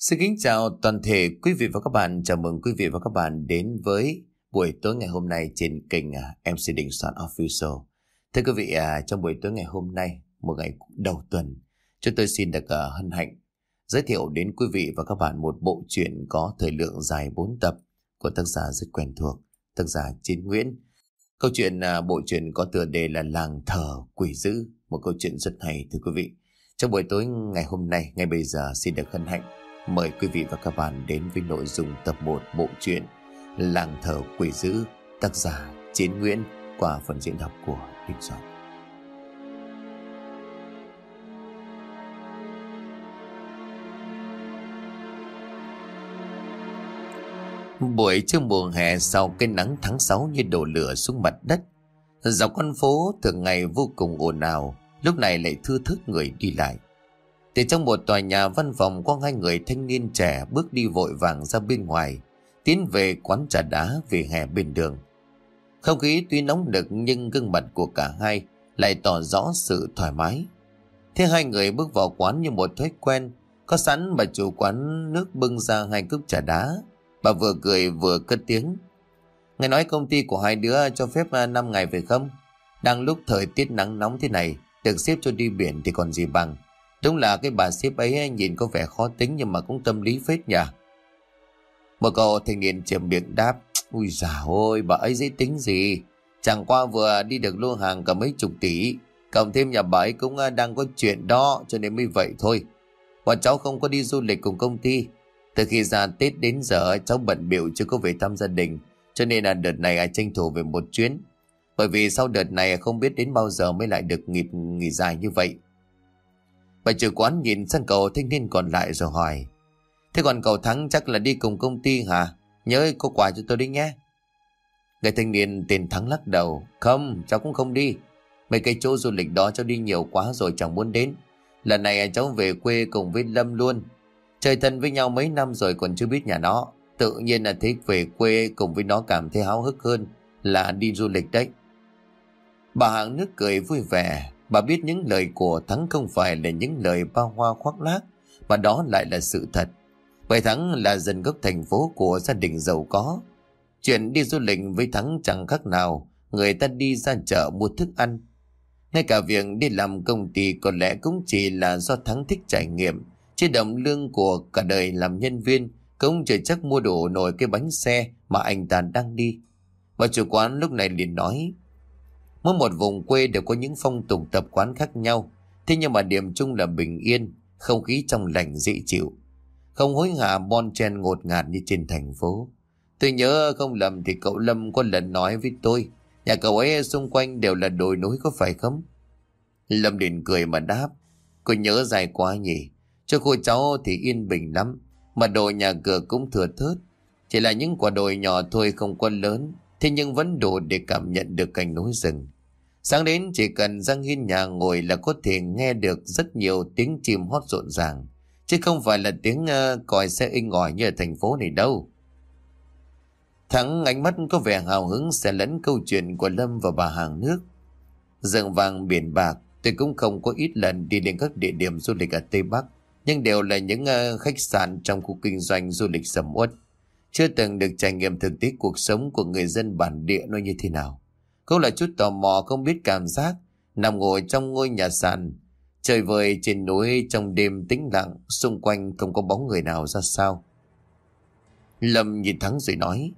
Xin kính chào toàn thể quý vị và các bạn. Chào mừng quý vị và các bạn đến với buổi tối ngày hôm nay trên kênh à, MC Đình Soạn Official. Thưa quý vị, à, trong buổi tối ngày hôm nay, một ngày đầu tuần, chúng tôi xin được à, hân hạnh giới thiệu đến quý vị và các bạn một bộ truyện có thời lượng dài 4 tập của tác giả rất quen thuộc, tác giả Chiến Nguyễn. Câu chuyện bộ truyện có tựa đề là Làng Thờ Quỷ Dữ, một câu chuyện rất hay thưa quý vị. Trong buổi tối ngày hôm nay, ngay bây giờ xin được hân hạnh mời quý vị và các bạn đến với nội dung tập 1 bộ truyện Làng thờ quỷ dữ tác giả Chiến Nguyễn qua phần diễn đọc của Đinh Soạn. Buổi trưa mùa hè sau cái nắng tháng 6 như đổ lửa xuống mặt đất. Dọc con phố thường ngày vô cùng ồn ào, lúc này lại thưa thức người đi lại. Từ trong một tòa nhà văn phòng có hai người thanh niên trẻ bước đi vội vàng ra bên ngoài, tiến về quán trà đá về hè bên đường. Không khí tuy nóng đực nhưng gương mặt của cả hai lại tỏ rõ sự thoải mái. Thế hai người bước vào quán như một thói quen, có sẵn bà chủ quán nước bưng ra hai cốc trà đá. Bà vừa cười vừa cất tiếng. Nghe nói công ty của hai đứa cho phép à, 5 ngày về không? Đang lúc thời tiết nắng nóng thế này, được xếp cho đi biển thì còn gì bằng. Đúng là cái bà xếp ấy nhìn có vẻ khó tính nhưng mà cũng tâm lý phết nhỉ. Một cậu thanh niên chìm miệng đáp. Ui già ôi, bà ấy dễ tính gì. Chẳng qua vừa đi được lô hàng cả mấy chục tỷ. Cộng thêm nhà bà ấy cũng à, đang có chuyện đó cho nên mới vậy thôi. Bọn cháu không có đi du lịch cùng công ty. Từ khi ra Tết đến giờ cháu bận biểu chưa có về thăm gia đình. Cho nên là đợt này tranh thủ về một chuyến. Bởi vì sau đợt này không biết đến bao giờ mới lại được nghỉ, nghỉ dài như vậy. Bà chủ quán nhìn sang cậu thanh niên còn lại rồi hỏi. Thế còn cậu Thắng chắc là đi cùng công ty hả? Nhớ có quà cho tôi đi nhé. Người thanh niên tên Thắng lắc đầu. Không, cháu cũng không đi. Mấy cái chỗ du lịch đó cháu đi nhiều quá rồi chẳng muốn đến. Lần này cháu về quê cùng với Lâm luôn. Chơi thân với nhau mấy năm rồi còn chưa biết nhà nó. Tự nhiên là thích về quê cùng với nó cảm thấy háo hức hơn là đi du lịch đấy. Bà hạng nước cười vui vẻ. Bà biết những lời của Thắng không phải là những lời bao hoa khoác lác, mà đó lại là sự thật. Bởi Thắng là dân gốc thành phố của gia đình giàu có. Chuyện đi du lịch với Thắng chẳng khác nào, người ta đi ra chợ mua thức ăn. Ngay cả việc đi làm công ty có lẽ cũng chỉ là do Thắng thích trải nghiệm, chứ đồng lương của cả đời làm nhân viên cũng chưa chắc mua đủ nổi cái bánh xe mà anh ta đang đi. Và chủ quán lúc này liền nói, Mỗi một vùng quê đều có những phong tục tập quán khác nhau, thế nhưng mà điểm chung là bình yên, không khí trong lành dễ chịu. Không hối hả bon chen ngột ngạt như trên thành phố. Tôi nhớ không lầm thì cậu Lâm có lần nói với tôi, nhà cậu ấy xung quanh đều là đồi núi có phải không? Lâm Điền cười mà đáp, cô nhớ dài quá nhỉ, cho cô cháu thì yên bình lắm, mà đồ nhà cửa cũng thừa thớt. Chỉ là những quả đồi nhỏ thôi không quá lớn, Thế nhưng vẫn đủ để cảm nhận được cảnh núi rừng. Sáng đến chỉ cần răng hiên nhà ngồi là có thể nghe được rất nhiều tiếng chim hót rộn ràng. Chứ không phải là tiếng uh, còi xe inh ỏi như ở thành phố này đâu. Thắng ánh mắt có vẻ hào hứng sẽ lẫn câu chuyện của Lâm và bà hàng nước. Rừng vàng biển bạc, tôi cũng không có ít lần đi đến các địa điểm du lịch ở Tây Bắc, nhưng đều là những uh, khách sạn trong khu kinh doanh du lịch sầm uất. Chưa từng được trải nghiệm thực tế cuộc sống của người dân bản địa nó như thế nào. Cũng là chút tò mò không biết cảm giác, nằm ngồi trong ngôi nhà sàn trời vời trên núi trong đêm tĩnh lặng, xung quanh không có bóng người nào ra sao. Lâm nhìn Thắng rồi nói,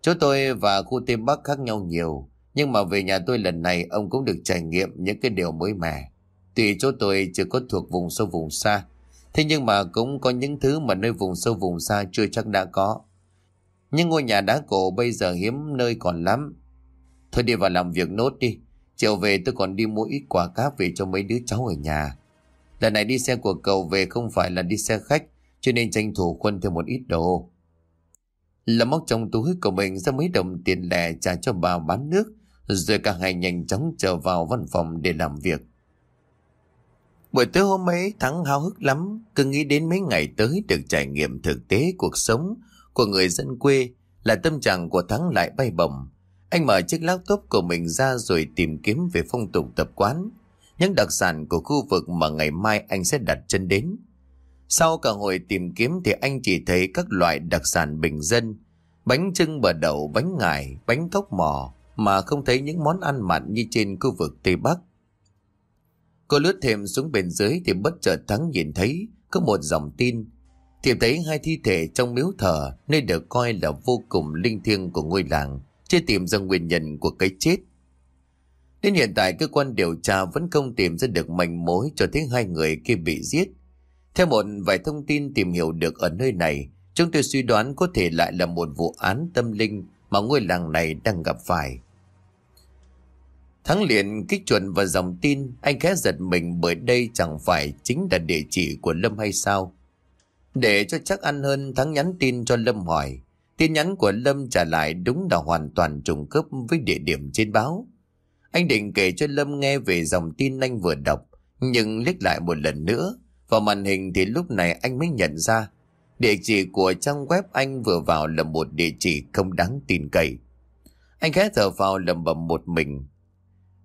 Chỗ tôi và khu Tây Bắc khác nhau nhiều, nhưng mà về nhà tôi lần này ông cũng được trải nghiệm những cái điều mới mẻ. Tuy chỗ tôi chưa có thuộc vùng sâu vùng xa, Thế nhưng mà cũng có những thứ mà nơi vùng sâu vùng xa chưa chắc đã có. Nhưng ngôi nhà đá cổ bây giờ hiếm nơi còn lắm. Thôi đi vào làm việc nốt đi. Chiều về tôi còn đi mua ít quả cáp về cho mấy đứa cháu ở nhà. Lần này đi xe của cậu về không phải là đi xe khách, cho nên tranh thủ quân thêm một ít đồ. Lâm móc trong túi của mình ra mấy đồng tiền lẻ trả cho bà bán nước, rồi cả hai nhanh chóng trở vào văn phòng để làm việc. Buổi tối hôm ấy Thắng háo hức lắm, cứ nghĩ đến mấy ngày tới được trải nghiệm thực tế cuộc sống của người dân quê là tâm trạng của Thắng lại bay bổng. Anh mở chiếc laptop của mình ra rồi tìm kiếm về phong tục tập quán, những đặc sản của khu vực mà ngày mai anh sẽ đặt chân đến. Sau cả hồi tìm kiếm thì anh chỉ thấy các loại đặc sản bình dân, bánh trưng bờ đậu, bánh ngải, bánh cốc mò mà không thấy những món ăn mặn như trên khu vực Tây Bắc. Cô lướt thêm xuống bên dưới thì bất chợt Thắng nhìn thấy có một dòng tin. Tìm thấy hai thi thể trong miếu thờ nơi được coi là vô cùng linh thiêng của ngôi làng, chưa tìm ra nguyên nhân của cái chết. Đến hiện tại cơ quan điều tra vẫn không tìm ra được manh mối cho thấy hai người kia bị giết. Theo một vài thông tin tìm hiểu được ở nơi này, chúng tôi suy đoán có thể lại là một vụ án tâm linh mà ngôi làng này đang gặp phải. Thắng liền kích chuẩn vào dòng tin, anh khẽ giật mình bởi đây chẳng phải chính là địa chỉ của Lâm hay sao. Để cho chắc ăn hơn, Thắng nhắn tin cho Lâm hỏi. Tin nhắn của Lâm trả lại đúng là hoàn toàn trùng khớp với địa điểm trên báo. Anh định kể cho Lâm nghe về dòng tin anh vừa đọc, nhưng liếc lại một lần nữa. Vào màn hình thì lúc này anh mới nhận ra địa chỉ của trang web anh vừa vào là một địa chỉ không đáng tin cậy. Anh khẽ thở vào lầm bầm một mình.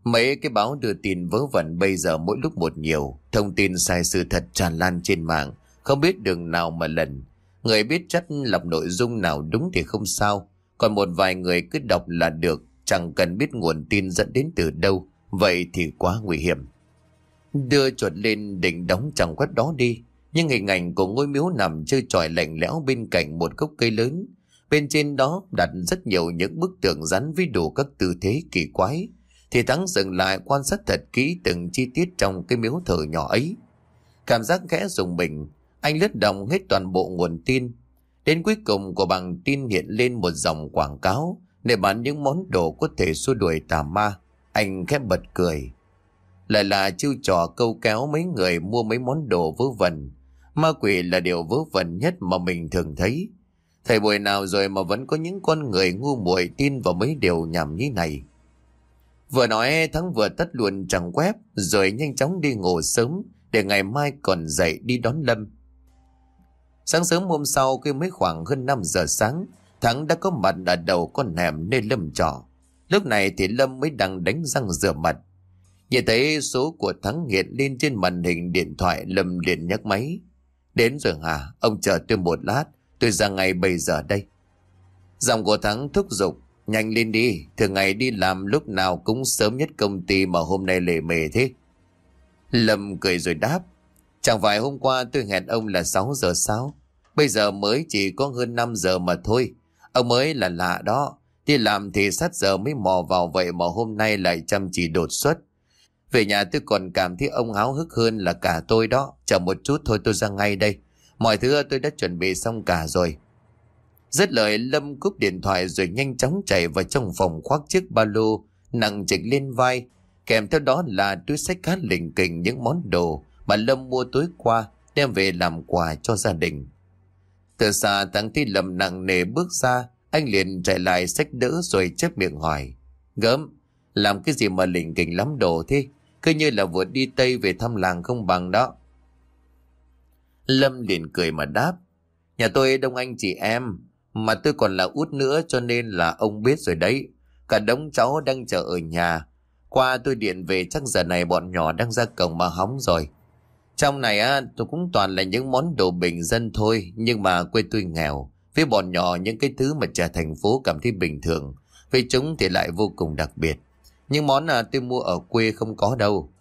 Mấy cái báo đưa tin vớ vẩn bây giờ mỗi lúc một nhiều, thông tin sai sự thật tràn lan trên mạng, không biết đường nào mà lần. Người biết chắc lọc nội dung nào đúng thì không sao, còn một vài người cứ đọc là được, chẳng cần biết nguồn tin dẫn đến từ đâu, vậy thì quá nguy hiểm. Đưa chuột lên định đóng chẳng quét đó đi, nhưng hình ảnh của ngôi miếu nằm chơi tròi lạnh lẽo bên cạnh một gốc cây lớn. Bên trên đó đặt rất nhiều những bức tượng rắn với đủ các tư thế kỳ quái, thì Thắng dừng lại quan sát thật kỹ từng chi tiết trong cái miếu thờ nhỏ ấy. Cảm giác khẽ dùng mình, anh lướt động hết toàn bộ nguồn tin. Đến cuối cùng của bằng tin hiện lên một dòng quảng cáo để bán những món đồ có thể xua đuổi tà ma. Anh khẽ bật cười. Lại là chiêu trò câu kéo mấy người mua mấy món đồ vớ vẩn. Ma quỷ là điều vớ vẩn nhất mà mình thường thấy. Thầy buổi nào rồi mà vẫn có những con người ngu muội tin vào mấy điều nhảm như này. Vừa nói, Thắng vừa tắt luôn trang web, rồi nhanh chóng đi ngủ sớm để ngày mai còn dậy đi đón Lâm. Sáng sớm hôm sau khi mới khoảng hơn 5 giờ sáng, Thắng đã có mặt ở đầu con hẻm nơi Lâm trọ. Lúc này thì Lâm mới đang đánh răng rửa mặt. Nhìn thấy số của Thắng hiện lên trên màn hình điện thoại Lâm liền nhắc máy. Đến rồi hả? Ông chờ tôi một lát, tôi ra ngay bây giờ đây. Giọng của Thắng thúc giục Nhanh lên đi, thường ngày đi làm lúc nào cũng sớm nhất công ty mà hôm nay lề mề thế. Lâm cười rồi đáp. Chẳng phải hôm qua tôi hẹn ông là 6 giờ sao? Bây giờ mới chỉ có hơn 5 giờ mà thôi. Ông mới là lạ đó. Đi làm thì sát giờ mới mò vào vậy mà hôm nay lại chăm chỉ đột xuất. Về nhà tôi còn cảm thấy ông háo hức hơn là cả tôi đó. Chờ một chút thôi tôi ra ngay đây. Mọi thứ tôi đã chuẩn bị xong cả rồi. Rất lời, Lâm cúp điện thoại rồi nhanh chóng chạy vào trong phòng khoác chiếc ba lô, nặng trịch lên vai. Kèm theo đó là túi sách khá lỉnh kình những món đồ mà Lâm mua tối qua, đem về làm quà cho gia đình. Từ xa thằng Thi Lâm nặng nề bước ra, anh liền chạy lại sách đỡ rồi chép miệng hỏi. Gớm, làm cái gì mà lình kình lắm đồ thế? Cứ như là vừa đi Tây về thăm làng không bằng đó. Lâm liền cười mà đáp. Nhà tôi đông anh chị em, mà tôi còn là út nữa cho nên là ông biết rồi đấy. Cả đống cháu đang chờ ở nhà. Qua tôi điện về chắc giờ này bọn nhỏ đang ra cổng mà hóng rồi. Trong này á, tôi cũng toàn là những món đồ bình dân thôi, nhưng mà quê tôi nghèo. Với bọn nhỏ những cái thứ mà trẻ thành phố cảm thấy bình thường, với chúng thì lại vô cùng đặc biệt. Những món à, tôi mua ở quê không có đâu.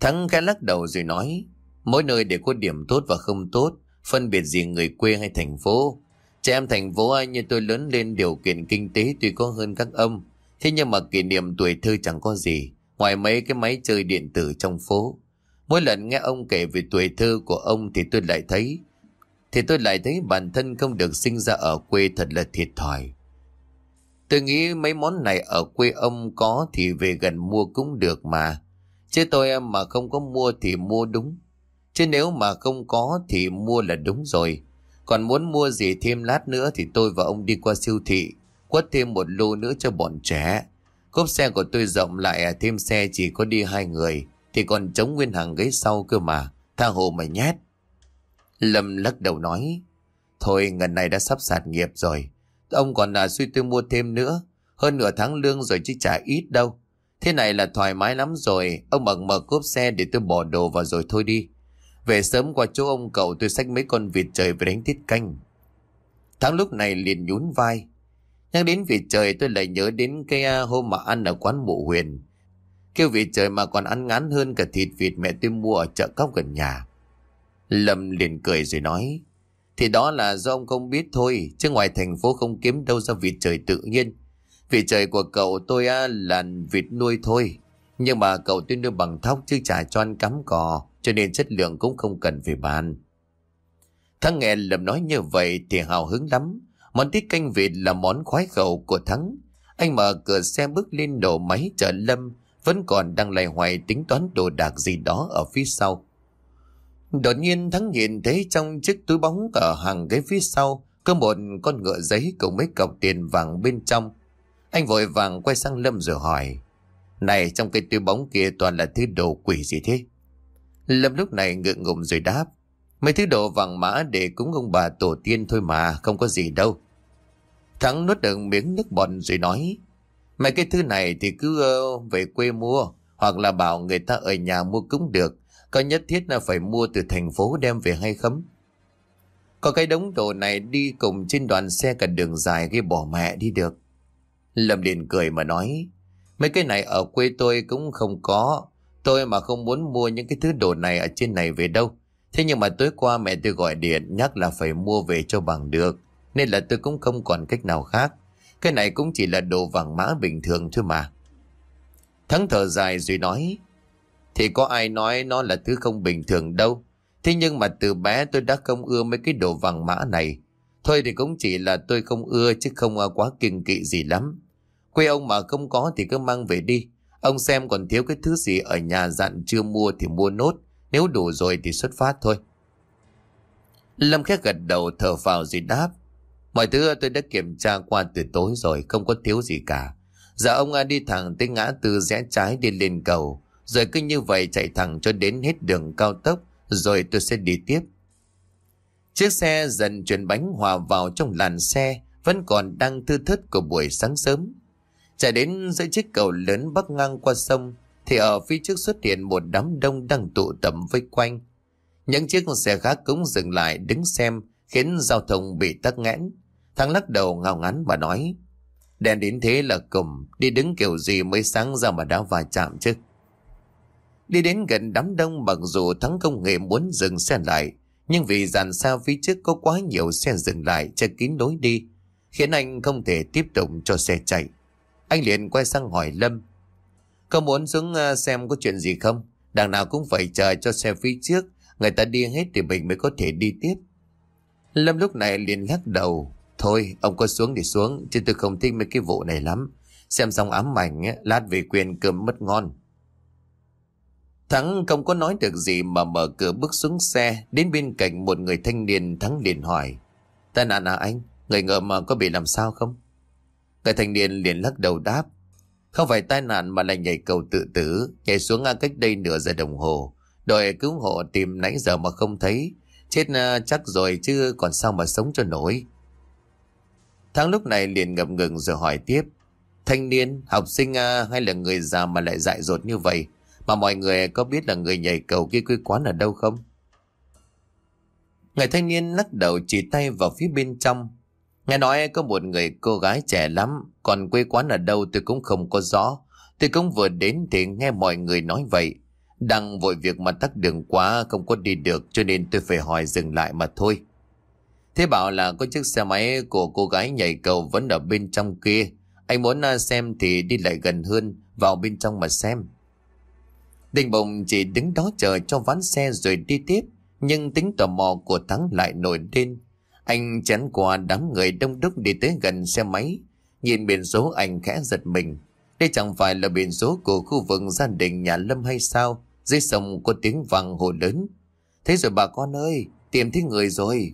Thắng khẽ lắc đầu rồi nói, mỗi nơi đều có điểm tốt và không tốt, phân biệt gì người quê hay thành phố. Trẻ em thành phố ai như tôi lớn lên điều kiện kinh tế tuy có hơn các âm Thế nhưng mà kỷ niệm tuổi thơ chẳng có gì. Ngoài mấy cái máy chơi điện tử trong phố. Mỗi lần nghe ông kể về tuổi thơ của ông thì tôi lại thấy thì tôi lại thấy bản thân không được sinh ra ở quê thật là thiệt thòi. Tôi nghĩ mấy món này ở quê ông có thì về gần mua cũng được mà. Chứ tôi em mà không có mua thì mua đúng. Chứ nếu mà không có thì mua là đúng rồi. Còn muốn mua gì thêm lát nữa thì tôi và ông đi qua siêu thị, quất thêm một lô nữa cho bọn trẻ. Cốp xe của tôi rộng lại à, thêm xe chỉ có đi hai người, thì còn chống nguyên hàng ghế sau cơ mà, tha hồ mà nhét. Lâm lắc đầu nói, thôi ngần này đã sắp sạt nghiệp rồi, ông còn là suy tư mua thêm nữa, hơn nửa tháng lương rồi chứ trả ít đâu. Thế này là thoải mái lắm rồi, ông mặc mở cốp xe để tôi bỏ đồ vào rồi thôi đi. Về sớm qua chỗ ông cậu tôi xách mấy con vịt trời về đánh tiết canh. tháng lúc này liền nhún vai. Nhắc đến vịt trời tôi lại nhớ đến cái à, hôm mà ăn ở quán mụ huyền. Kêu vịt trời mà còn ăn ngán hơn cả thịt vịt mẹ tôi mua ở chợ cóc gần nhà. Lâm liền cười rồi nói. Thì đó là do ông không biết thôi, chứ ngoài thành phố không kiếm đâu ra vịt trời tự nhiên. Vịt trời của cậu tôi á, là vịt nuôi thôi. Nhưng mà cậu tôi nuôi bằng thóc chứ chả cho ăn cắm cò, cho nên chất lượng cũng không cần phải bàn. Thắng nghe Lâm nói như vậy thì hào hứng lắm. Món tiết canh vịt là món khoái khẩu của Thắng. Anh mở cửa xe bước lên đổ máy chở Lâm, vẫn còn đang lầy hoài tính toán đồ đạc gì đó ở phía sau. Đột nhiên Thắng nhìn thấy trong chiếc túi bóng ở hàng ghế phía sau có một con ngựa giấy cùng mấy cọc tiền vàng bên trong. Anh vội vàng quay sang Lâm rồi hỏi. Này trong cái túi bóng kia toàn là thứ đồ quỷ gì thế? Lâm lúc này ngượng ngùng rồi đáp. Mấy thứ đồ vàng mã để cúng ông bà tổ tiên thôi mà, không có gì đâu. Thắng nuốt được miếng nước bọt rồi nói. Mấy cái thứ này thì cứ uh, về quê mua, hoặc là bảo người ta ở nhà mua cũng được. Có nhất thiết là phải mua từ thành phố đem về hay không? Có cái đống đồ này đi cùng trên đoàn xe cả đường dài gây bỏ mẹ đi được. Lâm liền cười mà nói. Mấy cái này ở quê tôi cũng không có. Tôi mà không muốn mua những cái thứ đồ này ở trên này về đâu. Thế nhưng mà tối qua mẹ tôi gọi điện nhắc là phải mua về cho bằng được. Nên là tôi cũng không còn cách nào khác. Cái này cũng chỉ là đồ vàng mã bình thường thôi mà. Thắng thở dài rồi nói. Thì có ai nói nó là thứ không bình thường đâu. Thế nhưng mà từ bé tôi đã không ưa mấy cái đồ vàng mã này. Thôi thì cũng chỉ là tôi không ưa chứ không à, quá kinh kỵ gì lắm. Quê ông mà không có thì cứ mang về đi. Ông xem còn thiếu cái thứ gì ở nhà dặn chưa mua thì mua nốt. Nếu đủ rồi thì xuất phát thôi. Lâm khét gật đầu, thở vào rồi đáp. Mọi thứ tôi đã kiểm tra qua từ tối rồi, không có thiếu gì cả. Dạ ông đi thẳng tới ngã tư rẽ trái đi lên cầu. Rồi cứ như vậy chạy thẳng cho đến hết đường cao tốc, rồi tôi sẽ đi tiếp. Chiếc xe dần chuyển bánh hòa vào trong làn xe, vẫn còn đang thư thất của buổi sáng sớm. Chạy đến giữa chiếc cầu lớn bắc ngang qua sông, thì ở phía trước xuất hiện một đám đông đang tụ tập vây quanh. Những chiếc xe khác cũng dừng lại đứng xem, khiến giao thông bị tắc nghẽn. thắng lắc đầu ngao ngắn và nói, đèn đến thế là cùng, đi đứng kiểu gì mới sáng ra mà đã va chạm chứ. Đi đến gần đám đông mặc dù thắng công nghệ muốn dừng xe lại, nhưng vì dàn xa phía trước có quá nhiều xe dừng lại che kín lối đi, khiến anh không thể tiếp tục cho xe chạy. Anh liền quay sang hỏi Lâm, có muốn xuống à, xem có chuyện gì không? Đằng nào cũng phải chờ cho xe phía trước, người ta đi hết thì mình mới có thể đi tiếp. Lâm lúc này liền lắc đầu, thôi ông có xuống thì xuống, chứ tôi không thích mấy cái vụ này lắm. Xem xong ám ảnh, lát về quyền cơm mất ngon. Thắng không có nói được gì mà mở cửa bước xuống xe đến bên cạnh một người thanh niên Thắng liền hỏi. Tai nạn à anh? Người ngờ mà có bị làm sao không? Người thanh niên liền lắc đầu đáp. Không phải tai nạn mà là nhảy cầu tự tử, nhảy xuống cách đây nửa giờ đồng hồ. Đội cứu hộ tìm nãy giờ mà không thấy. Chết ờ, chắc rồi chứ còn sao mà sống cho nổi. Thắng lúc này liền ngập ngừng rồi hỏi tiếp. Thanh niên, học sinh ờ, hay là người già mà lại dại dột như vậy? Mà mọi người có biết là người nhảy cầu kia quê quán ở đâu không? Người thanh niên lắc đầu chỉ tay vào phía bên trong. Nghe nói có một người cô gái trẻ lắm, còn quê quán ở đâu tôi cũng không có rõ. Tôi cũng vừa đến thì nghe mọi người nói vậy. Đang vội việc mà tắt đường quá không có đi được cho nên tôi phải hỏi dừng lại mà thôi. Thế bảo là có chiếc xe máy của cô gái nhảy cầu vẫn ở bên trong kia. Anh muốn à, xem thì đi lại gần hơn, vào bên trong mà xem. Đình bồng chỉ đứng đó chờ cho ván xe rồi đi tiếp, nhưng tính tò mò của Thắng lại nổi lên. Anh chắn qua đám người đông đúc đi tới gần xe máy, nhìn biển số anh khẽ giật mình. Đây chẳng phải là biển số của khu vực gia đình nhà Lâm hay sao? Dưới sông có tiếng vang hồ lớn. Thế rồi bà con ơi, tìm thấy người rồi.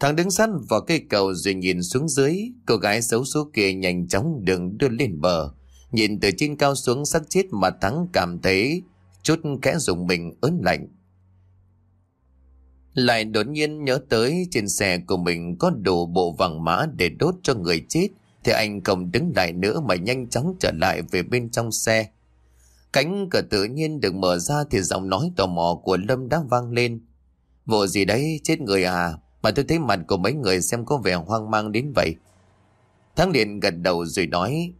Thằng đứng sẵn vào cây cầu rồi nhìn xuống dưới, cô gái xấu số kia nhanh chóng đường đưa lên bờ. Nhìn từ trên cao xuống sắc chết mà Thắng cảm thấy chút kẽ dùng mình ớn lạnh. Lại đột nhiên nhớ tới trên xe của mình có đủ bộ vàng mã để đốt cho người chết thì anh không đứng lại nữa mà nhanh chóng trở lại về bên trong xe. Cánh cửa tự nhiên được mở ra thì giọng nói tò mò của Lâm đã vang lên. Vụ gì đấy, chết người à? Mà tôi thấy mặt của mấy người xem có vẻ hoang mang đến vậy. Thắng liền gật đầu rồi nói.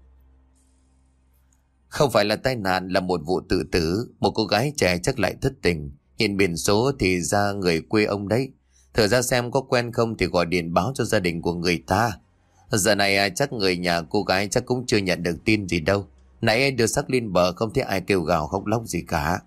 Không phải là tai nạn là một vụ tự tử, một cô gái trẻ chắc lại thất tình. Nhìn biển số thì ra người quê ông đấy. Thử ra xem có quen không thì gọi điện báo cho gia đình của người ta. Giờ này à, chắc người nhà cô gái chắc cũng chưa nhận được tin gì đâu. Nãy đưa xác lên bờ không thấy ai kêu gào khóc lóc gì cả.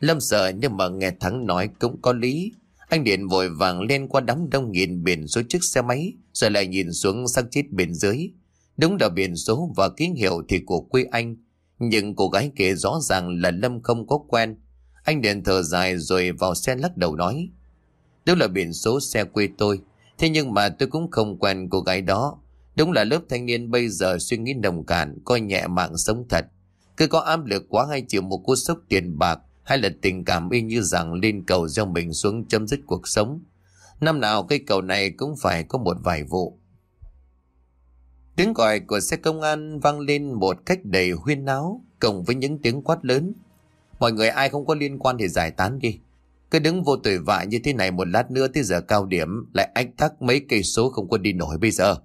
Lâm sợ nhưng mà nghe Thắng nói cũng có lý. Anh Điện vội vàng lên qua đám đông nhìn biển số chiếc xe máy, rồi lại nhìn xuống xác chết bên dưới. Đúng là biển số và ký hiệu thì của quê anh. Nhưng cô gái kể rõ ràng là Lâm không có quen. Anh Điện thở dài rồi vào xe lắc đầu nói. Đúng là biển số xe quê tôi. Thế nhưng mà tôi cũng không quen cô gái đó. Đúng là lớp thanh niên bây giờ suy nghĩ nồng cạn, coi nhẹ mạng sống thật. Cứ có áp lực quá hay chịu một cú sốc tiền bạc hay là tình cảm y như rằng lên cầu gieo mình xuống chấm dứt cuộc sống. Năm nào cây cầu này cũng phải có một vài vụ. Tiếng gọi của xe công an vang lên một cách đầy huyên náo, cộng với những tiếng quát lớn. Mọi người ai không có liên quan thì giải tán đi. Cứ đứng vô tuổi vạ như thế này một lát nữa tới giờ cao điểm lại ách tắc mấy cây số không có đi nổi bây giờ.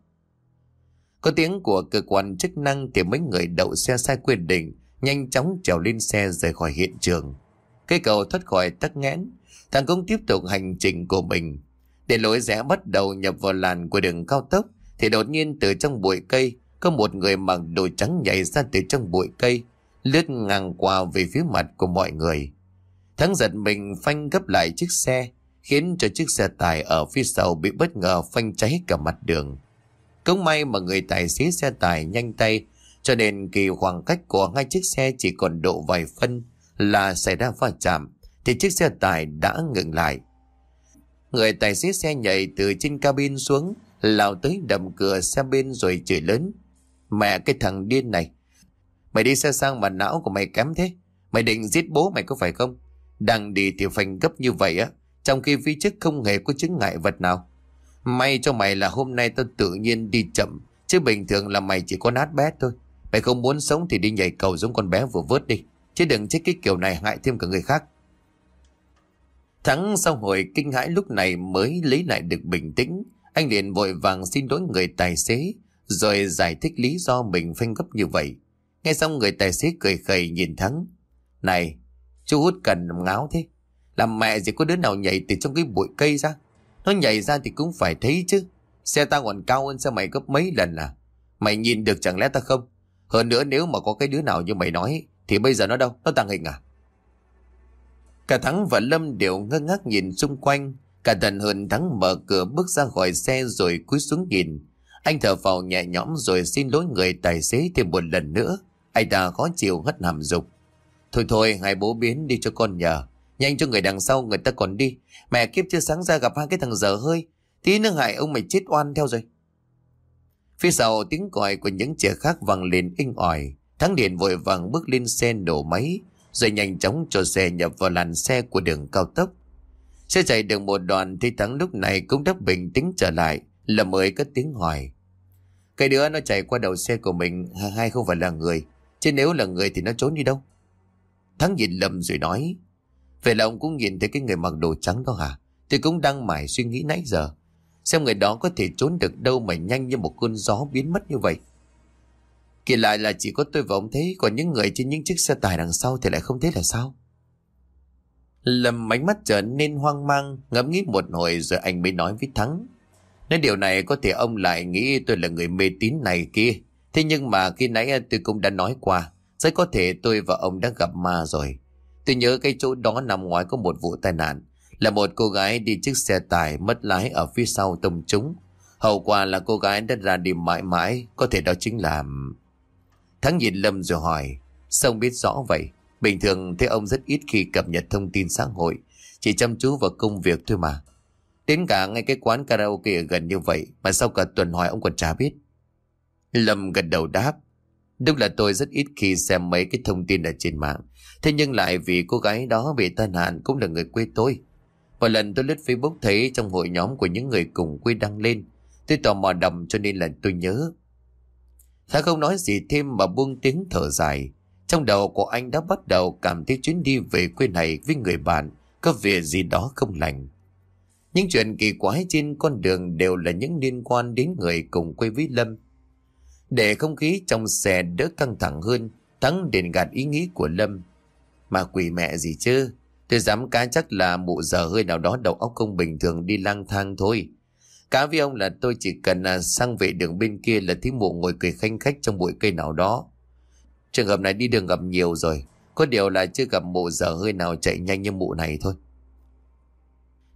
Có tiếng của cơ quan chức năng thì mấy người đậu xe sai quy định nhanh chóng trèo lên xe rời khỏi hiện trường. Cây cầu thoát khỏi tắc nghẽn, thằng cũng tiếp tục hành trình của mình. Để lối rẽ bắt đầu nhập vào làn của đường cao tốc thì đột nhiên từ trong bụi cây có một người mặc đồ trắng nhảy ra từ trong bụi cây lướt ngang qua về phía mặt của mọi người. Thắng giật mình phanh gấp lại chiếc xe khiến cho chiếc xe tải ở phía sau bị bất ngờ phanh cháy cả mặt đường. Cũng may mà người tài xế xe tải nhanh tay, cho nên kỳ khoảng cách của hai chiếc xe chỉ còn độ vài phân là xảy ra va chạm, thì chiếc xe tải đã ngừng lại. Người tài xế xe nhảy từ trên cabin xuống, lao tới đầm cửa xe bên rồi chửi lớn. Mẹ, cái thằng điên này. Mày đi xe sang mà não của mày kém thế. Mày định giết bố mày có phải không? Đang đi thì phanh gấp như vậy á. Trong khi phía trước không hề có chứng ngại vật nào. May cho mày là hôm nay tao tự nhiên đi chậm. Chứ bình thường là mày chỉ có nát bét thôi. Mày không muốn sống thì đi nhảy cầu giống con bé vừa vớt đi. Chứ đừng chết cái kiểu này hại thêm cả người khác. Thắng sau hồi kinh hãi lúc này mới lấy lại được bình tĩnh. Anh liền vội vàng xin lỗi người tài xế, rồi giải thích lý do mình phanh gấp như vậy. Nghe xong người tài xế cười khẩy nhìn Thắng. Này, chú hút cần ngáo thế. Làm mẹ gì có đứa nào nhảy từ trong cái bụi cây ra. Nó nhảy ra thì cũng phải thấy chứ. Xe ta còn cao hơn xe mày gấp mấy lần à. Mày nhìn được chẳng lẽ ta không? Hơn nữa nếu mà có cái đứa nào như mày nói thì bây giờ nó đâu? Nó tăng hình à? Cả Thắng và Lâm đều ngơ ngác nhìn xung quanh. Cả thần Hơn Thắng mở cửa bước ra khỏi xe rồi cúi xuống nhìn. Anh thở phào nhẹ nhõm rồi xin lỗi người tài xế thêm một lần nữa. Anh ta khó chịu hất hàm dục. Thôi thôi, hai bố biến đi cho con nhờ. Nhanh cho người đằng sau, người ta còn đi. Mẹ kiếp chưa sáng ra gặp hai cái thằng dở hơi. Tí nữa hại ông mày chết oan theo rồi. Phía sau, tiếng còi của những trẻ khác vang lên inh ỏi. Thắng điện vội vàng bước lên xe nổ máy. Rồi nhanh chóng cho xe nhập vào làn xe của đường cao tốc. Xe chạy được một đoạn thì Thắng lúc này cũng đã bình tĩnh trở lại. Là mới có tiếng hỏi. Cái đứa nó chạy qua đầu xe của mình hay không phải là người. Chứ nếu là người thì nó trốn đi đâu. Thắng nhìn lầm rồi nói. Vậy là ông cũng nhìn thấy cái người mặc đồ trắng đó hả? Tôi cũng đang mải suy nghĩ nãy giờ. Xem người đó có thể trốn được đâu mà nhanh như một cơn gió biến mất như vậy. Kỳ lại là chỉ có tôi và ông thấy, còn những người trên những chiếc xe tải đằng sau thì lại không thấy là sao. Lâm ánh mắt trở nên hoang mang, ngẫm nghĩ một hồi rồi anh mới nói với Thắng. Nếu điều này có thể ông lại nghĩ tôi là người mê tín này kia. Thế nhưng mà khi nãy tôi cũng đã nói qua, rất có thể tôi và ông đã gặp ma rồi. Tôi nhớ cái chỗ đó nằm ngoài có một vụ tai nạn. Là một cô gái đi chiếc xe tải mất lái ở phía sau tông trúng. Hậu quả là cô gái đã ra đi mãi mãi, có thể đó chính là... Thắng nhìn Lâm rồi hỏi, sao biết rõ vậy? Bình thường thế ông rất ít khi cập nhật thông tin xã hội, chỉ chăm chú vào công việc thôi mà. Đến cả ngay cái quán karaoke ở gần như vậy mà sau cả tuần hỏi ông còn chả biết. Lâm gật đầu đáp, Đúng là tôi rất ít khi xem mấy cái thông tin ở trên mạng. Thế nhưng lại vì cô gái đó bị tai nạn cũng là người quê tôi. Một lần tôi lướt Facebook thấy trong hội nhóm của những người cùng quê đăng lên. Tôi tò mò đầm cho nên là tôi nhớ. Thả không nói gì thêm mà buông tiếng thở dài. Trong đầu của anh đã bắt đầu cảm thấy chuyến đi về quê này với người bạn có việc gì đó không lành. Những chuyện kỳ quái trên con đường đều là những liên quan đến người cùng quê với Lâm. Để không khí trong xe đỡ căng thẳng hơn, Thắng đền gạt ý nghĩ của Lâm. Mà quỷ mẹ gì chứ? Tôi dám cá chắc là mụ giờ hơi nào đó đầu óc không bình thường đi lang thang thôi. Cá với ông là tôi chỉ cần à, sang vệ đường bên kia là thấy mụ ngồi cười khanh khách trong bụi cây nào đó. Trường hợp này đi đường gặp nhiều rồi. Có điều là chưa gặp mụ giờ hơi nào chạy nhanh như mụ này thôi.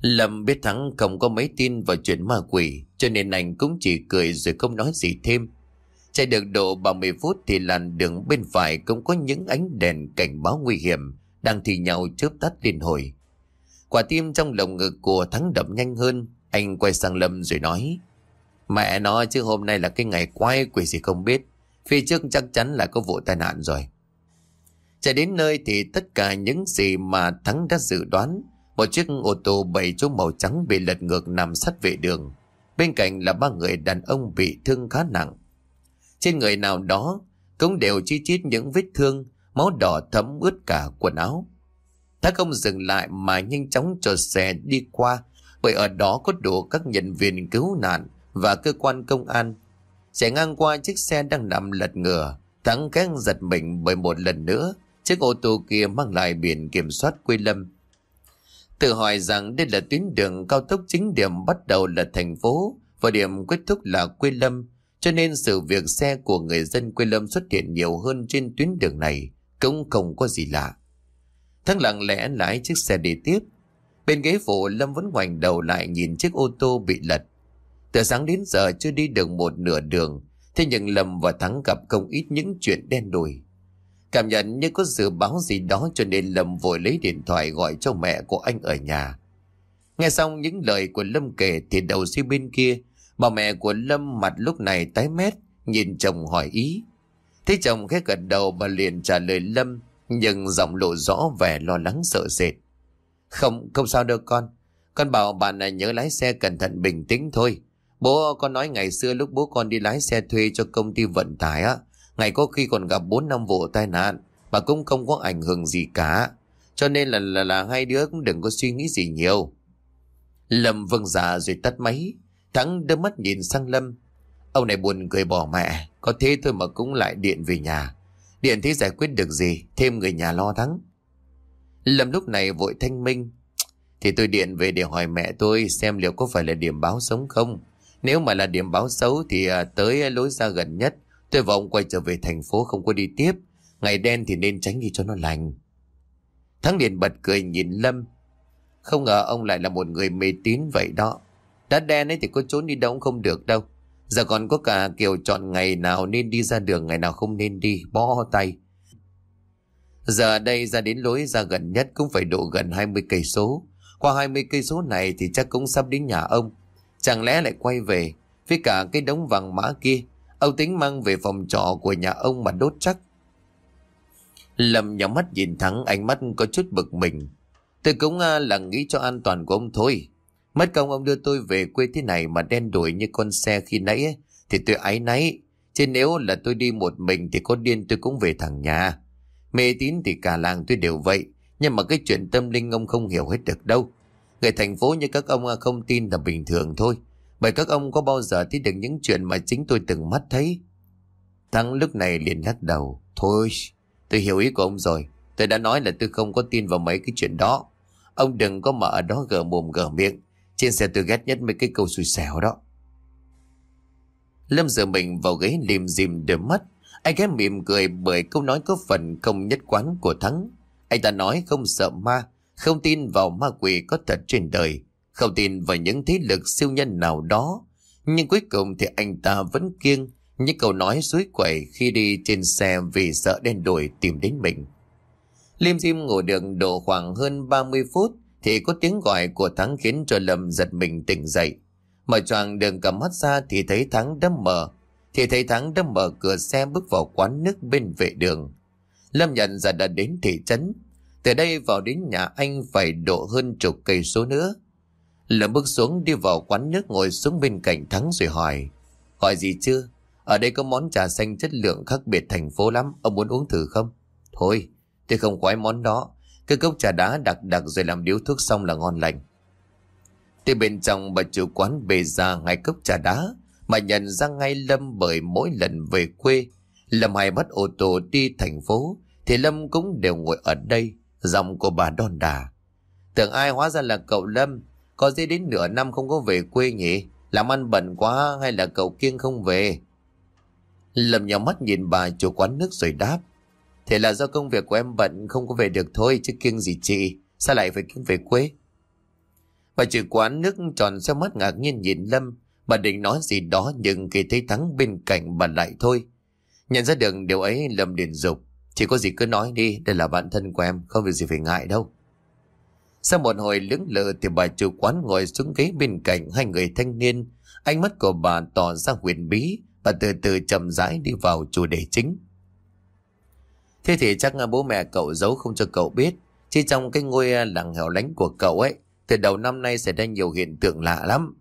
Lâm biết Thắng không có mấy tin vào chuyện ma quỷ cho nên anh cũng chỉ cười rồi không nói gì thêm. Chạy được độ 30 phút thì làn đường bên phải cũng có những ánh đèn cảnh báo nguy hiểm đang thì nhau chớp tắt liên hồi. Quả tim trong lồng ngực của Thắng đập nhanh hơn, anh quay sang Lâm rồi nói. Mẹ nó chứ hôm nay là cái ngày quay quỷ gì không biết. Phía trước chắc chắn là có vụ tai nạn rồi. Chạy đến nơi thì tất cả những gì mà Thắng đã dự đoán. Một chiếc ô tô bảy chỗ màu trắng bị lật ngược nằm sát vệ đường. Bên cạnh là ba người đàn ông bị thương khá nặng. Trên người nào đó cũng đều chi chít những vết thương, máu đỏ thấm ướt cả quần áo. Thắng không dừng lại mà nhanh chóng cho xe đi qua bởi ở đó có đủ các nhân viên cứu nạn và cơ quan công an. sẽ ngang qua chiếc xe đang nằm lật ngửa, thắng khẽ giật mình bởi một lần nữa, chiếc ô tô kia mang lại biển kiểm soát Quê Lâm. Tự hỏi rằng đây là tuyến đường cao tốc chính điểm bắt đầu là thành phố và điểm kết thúc là Quê Lâm, cho nên sự việc xe của người dân Quê Lâm xuất hiện nhiều hơn trên tuyến đường này cũng không có gì lạ. Thắng lặng lẽ lái chiếc xe đi tiếp, Bên ghế phụ Lâm vẫn ngoảnh đầu lại nhìn chiếc ô tô bị lật. Từ sáng đến giờ chưa đi được một nửa đường, thế nhưng Lâm và Thắng gặp không ít những chuyện đen đủi. Cảm nhận như có dự báo gì đó cho nên Lâm vội lấy điện thoại gọi cho mẹ của anh ở nhà. Nghe xong những lời của Lâm kể thì đầu dây bên kia, bà mẹ của Lâm mặt lúc này tái mét, nhìn chồng hỏi ý. Thấy chồng khẽ gật đầu bà liền trả lời Lâm, nhưng giọng lộ rõ vẻ lo lắng sợ sệt. Không, không sao đâu con. Con bảo bạn này nhớ lái xe cẩn thận bình tĩnh thôi. Bố con nói ngày xưa lúc bố con đi lái xe thuê cho công ty vận tải á, ngày có khi còn gặp 4 năm vụ tai nạn mà cũng không có ảnh hưởng gì cả. Cho nên là là, là hai đứa cũng đừng có suy nghĩ gì nhiều. Lâm vâng dạ rồi tắt máy. Thắng đưa mắt nhìn sang Lâm. Ông này buồn cười bỏ mẹ. Có thế thôi mà cũng lại điện về nhà. Điện thế giải quyết được gì. Thêm người nhà lo thắng. Lâm lúc này vội thanh minh. Thì tôi điện về để hỏi mẹ tôi xem liệu có phải là điểm báo sống không. Nếu mà là điểm báo xấu thì à, tới lối ra gần nhất. Tôi và ông quay trở về thành phố không có đi tiếp. Ngày đen thì nên tránh đi cho nó lành. Thắng Điện bật cười nhìn Lâm. Không ngờ ông lại là một người mê tín vậy đó. Đã đen ấy thì có trốn đi đâu cũng không được đâu. Giờ còn có cả kiểu chọn ngày nào nên đi ra đường, ngày nào không nên đi. Bó tay. Giờ đây ra đến lối ra gần nhất cũng phải độ gần 20 cây số. Qua 20 cây số này thì chắc cũng sắp đến nhà ông. Chẳng lẽ lại quay về với cả cái đống vàng mã kia. Ông tính mang về phòng trọ của nhà ông mà đốt chắc. lầm nhắm mắt nhìn thắng ánh mắt có chút bực mình. Tôi cũng à, là nghĩ cho an toàn của ông thôi. Mất công ông đưa tôi về quê thế này mà đen đuổi như con xe khi nãy ấy, thì tôi ái náy. Chứ nếu là tôi đi một mình thì có điên tôi cũng về thẳng nhà. Mê tín thì cả làng tôi đều vậy, nhưng mà cái chuyện tâm linh ông không hiểu hết được đâu. Người thành phố như các ông à, không tin là bình thường thôi. Bởi các ông có bao giờ thấy được những chuyện mà chính tôi từng mắt thấy. Thắng lúc này liền lắc đầu. Thôi, tôi hiểu ý của ông rồi. Tôi đã nói là tôi không có tin vào mấy cái chuyện đó. Ông đừng có mở ở đó gờ mồm gờ miệng. Trên xe tôi ghét nhất mấy cái câu xui xẻo đó. Lâm giờ mình vào ghế lim dim đôi mắt. Anh ghé mỉm cười bởi câu nói có phần không nhất quán của Thắng. Anh ta nói không sợ ma, không tin vào ma quỷ có thật trên đời, không tin vào những thế lực siêu nhân nào đó. Nhưng cuối cùng thì anh ta vẫn kiêng những câu nói suối quẩy khi đi trên xe vì sợ đen đuổi tìm đến mình. Liêm Diêm ngồi đường độ khoảng hơn 30 phút thì có tiếng gọi của Thắng khiến cho Lâm giật mình tỉnh dậy. Mở choàng đường cầm mắt ra thì thấy Thắng đã mở thì thấy Thắng đã mở cửa xe bước vào quán nước bên vệ đường. Lâm nhận ra đã đến thị trấn. Từ đây vào đến nhà anh phải độ hơn chục cây số nữa. Lâm bước xuống đi vào quán nước ngồi xuống bên cạnh Thắng rồi hỏi. Hỏi gì chưa? Ở đây có món trà xanh chất lượng khác biệt thành phố lắm, ông muốn uống thử không? Thôi, tôi không khoái món đó. Cái cốc trà đá đặc đặc rồi làm điếu thuốc xong là ngon lành. Từ bên trong bà chủ quán bề ra ngay cốc trà đá mà nhận ra ngay Lâm bởi mỗi lần về quê, Lâm hay bắt ô tô đi thành phố thì Lâm cũng đều ngồi ở đây, Giọng của bà đòn đà. Tưởng ai hóa ra là cậu Lâm, Có gì đến nửa năm không có về quê nhỉ? Làm ăn bận quá hay là cậu kiêng không về? Lâm nhỏ mắt nhìn bà chủ quán nước rồi đáp. Thế là do công việc của em bận, không có về được thôi, chứ kiêng gì chị. Sao lại phải kiêng về quê? Bà chủ quán nước tròn xe mắt ngạc nhiên nhìn Lâm Bà định nói gì đó nhưng khi thấy Thắng bên cạnh bà lại thôi. Nhận ra được điều ấy, Lâm liền dục, Chỉ có gì cứ nói đi, Đây là bạn thân của em, Không việc gì phải ngại đâu. Sau một hồi lưỡng lự Thì bà chủ quán ngồi xuống ghế bên cạnh Hai người thanh niên. Ánh mắt của bà tỏ ra huyền bí, Bà từ từ chậm rãi đi vào chủ đề chính. Thế thì chắc bố mẹ cậu giấu không cho cậu biết Chỉ trong cái ngôi à, làng hẻo lánh của cậu ấy, Từ đầu năm nay xảy ra nhiều hiện tượng lạ lắm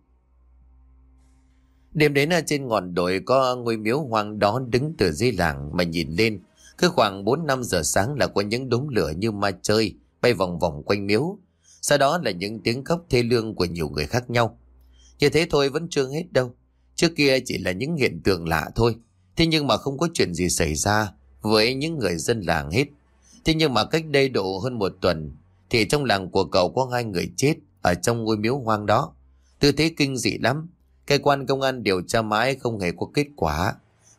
Đêm đến à, trên ngọn đồi có ngôi miếu hoang đó đứng từ dưới làng mà nhìn lên. Cứ khoảng 4-5 giờ sáng là có những đống lửa như ma chơi bay vòng vòng quanh miếu. Sau đó là những tiếng khóc thê lương của nhiều người khác nhau. Như thế thôi vẫn chưa hết đâu. Trước kia chỉ là những hiện tượng lạ thôi. Thế nhưng mà không có chuyện gì xảy ra với những người dân làng hết. Thế nhưng mà cách đây độ hơn một tuần, thì trong làng của cậu có hai người chết ở trong ngôi miếu hoang đó. Tư thế kinh dị lắm. Cơ quan công an điều tra mãi không hề có kết quả.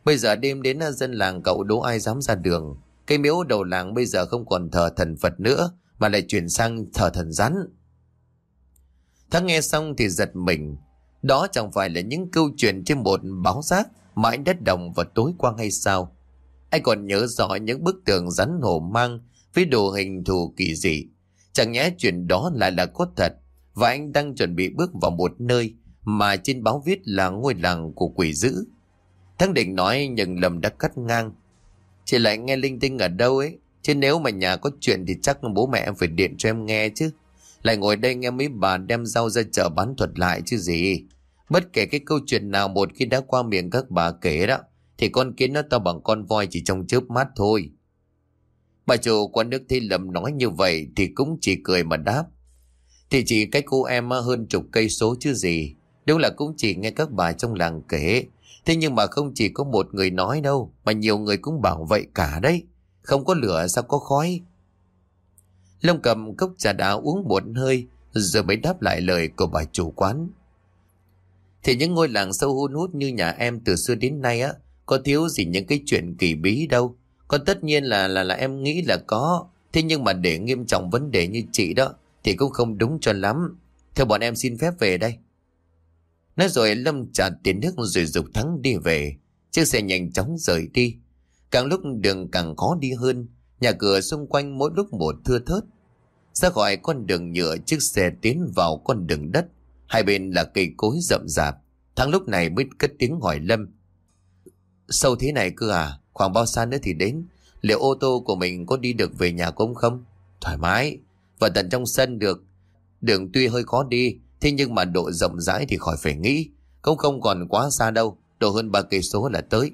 Bây giờ đêm đến, dân làng cậu đố ai dám ra đường. Cây miếu đầu làng bây giờ không còn thờ thần Phật nữa, mà lại chuyển sang thờ thần rắn. Thắng nghe xong thì giật mình. Đó chẳng phải là những câu chuyện trên một báo giác mà anh đất đồng vào tối qua hay sao? Anh còn nhớ rõ những bức tường rắn hổ mang với đồ hình thù kỳ dị. Chẳng nhẽ chuyện đó lại là có thật và anh đang chuẩn bị bước vào một nơi mà trên báo viết là ngôi làng của quỷ dữ. Thắng định nói nhưng lầm đã cắt ngang. Chị lại nghe linh tinh ở đâu ấy, chứ nếu mà nhà có chuyện thì chắc bố mẹ em phải điện cho em nghe chứ. Lại ngồi đây nghe mấy bà đem rau ra chợ bán thuật lại chứ gì. Bất kể cái câu chuyện nào một khi đã qua miệng các bà kể đó, thì con kiến nó to bằng con voi chỉ trong chớp mắt thôi. Bà chủ quán nước thấy lầm nói như vậy thì cũng chỉ cười mà đáp. Thì chỉ cách cô em hơn chục cây số chứ gì. Đúng là cũng chỉ nghe các bà trong làng kể. Thế nhưng mà không chỉ có một người nói đâu, mà nhiều người cũng bảo vậy cả đấy. Không có lửa sao có khói. Lâm cầm cốc trà đá uống một hơi, rồi mới đáp lại lời của bà chủ quán. Thì những ngôi làng sâu hun hút như nhà em từ xưa đến nay á, có thiếu gì những cái chuyện kỳ bí đâu. Còn tất nhiên là là là em nghĩ là có. Thế nhưng mà để nghiêm trọng vấn đề như chị đó, thì cũng không đúng cho lắm. Theo bọn em xin phép về đây. Nói rồi Lâm trả tiền nước rồi dục Thắng đi về. Chiếc xe nhanh chóng rời đi. Càng lúc đường càng khó đi hơn. Nhà cửa xung quanh mỗi lúc một thưa thớt. Ra khỏi con đường nhựa chiếc xe tiến vào con đường đất. Hai bên là cây cối rậm rạp. Thắng lúc này mới cất tiếng hỏi Lâm. Sâu thế này cơ à? Khoảng bao xa nữa thì đến? Liệu ô tô của mình có đi được về nhà cũng không? Thoải mái. Và tận trong sân được. Đường tuy hơi khó đi Thế nhưng mà độ rộng rãi thì khỏi phải nghĩ. Cũng không còn quá xa đâu. Độ hơn ba cây số là tới.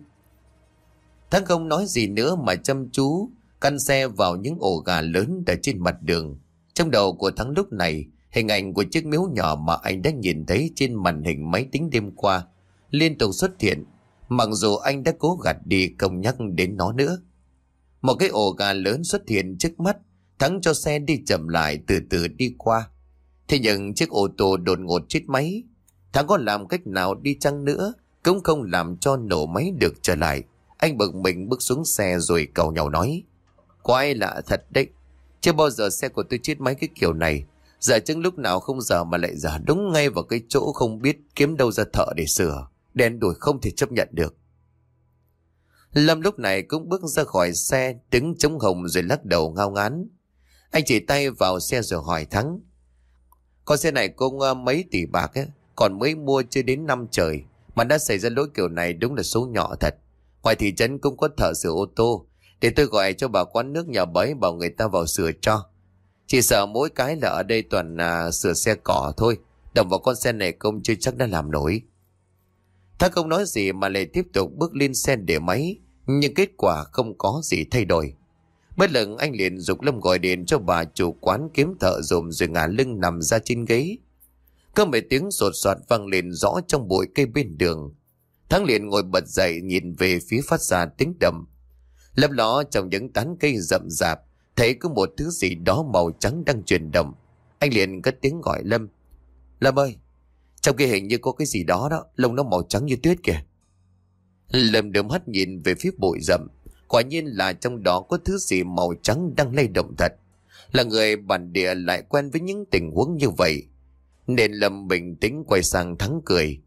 Thắng không nói gì nữa mà chăm chú căn xe vào những ổ gà lớn đã trên mặt đường. Trong đầu của Thắng lúc này, hình ảnh của chiếc miếu nhỏ mà anh đã nhìn thấy trên màn hình máy tính đêm qua liên tục xuất hiện, mặc dù anh đã cố gạt đi không nhắc đến nó nữa. Một cái ổ gà lớn xuất hiện trước mắt, Thắng cho xe đi chậm lại từ từ đi qua. Thế nhưng chiếc ô tô đột ngột chết máy. thắng có làm cách nào đi chăng nữa cũng không làm cho nổ máy được trở lại. Anh bực mình bước xuống xe rồi cầu nhau nói. Quái lạ thật đấy. Chưa bao giờ xe của tôi chết máy cái kiểu này. Giờ chứng lúc nào không giờ mà lại giả đúng ngay vào cái chỗ không biết kiếm đâu ra thợ để sửa. Đen đuổi không thể chấp nhận được. Lâm lúc này cũng bước ra khỏi xe, đứng chống hồng rồi lắc đầu ngao ngán. Anh chỉ tay vào xe rồi hỏi Thắng. Con xe này cũng ờ, mấy tỷ bạc ấy, còn mới mua chưa đến năm trời. Mà đã xảy ra lỗi kiểu này đúng là số nhỏ thật. Ngoài thị trấn cũng có thợ sửa ô tô. Để tôi gọi cho bà quán nước nhà bấy bảo người ta vào sửa cho. Chỉ sợ mỗi cái là ở đây toàn à, sửa xe cỏ thôi. Đồng vào con xe này công chưa chắc đã làm nổi. Thác không nói gì mà lại tiếp tục bước lên xe để máy. Nhưng kết quả không có gì thay đổi. Bất lần anh liền dục Lâm gọi điện cho bà chủ quán kiếm thợ dùm rồi ngả lưng nằm ra trên ghế. Cơ mấy tiếng sột soạt vang lên rõ trong bụi cây bên đường. Thắng liền ngồi bật dậy nhìn về phía phát ra tiếng đầm. Lấp ló trong những tán cây rậm rạp, thấy có một thứ gì đó màu trắng đang chuyển động. Anh liền cất tiếng gọi Lâm. Lâm ơi, trong kia hình như có cái gì đó đó, lông nó màu trắng như tuyết kìa. Lâm đớm hắt nhìn về phía bụi rậm. Quả nhiên là trong đó có thứ gì màu trắng đang lay động thật. Là người bản địa lại quen với những tình huống như vậy. Nên Lâm bình tĩnh quay sang thắng cười.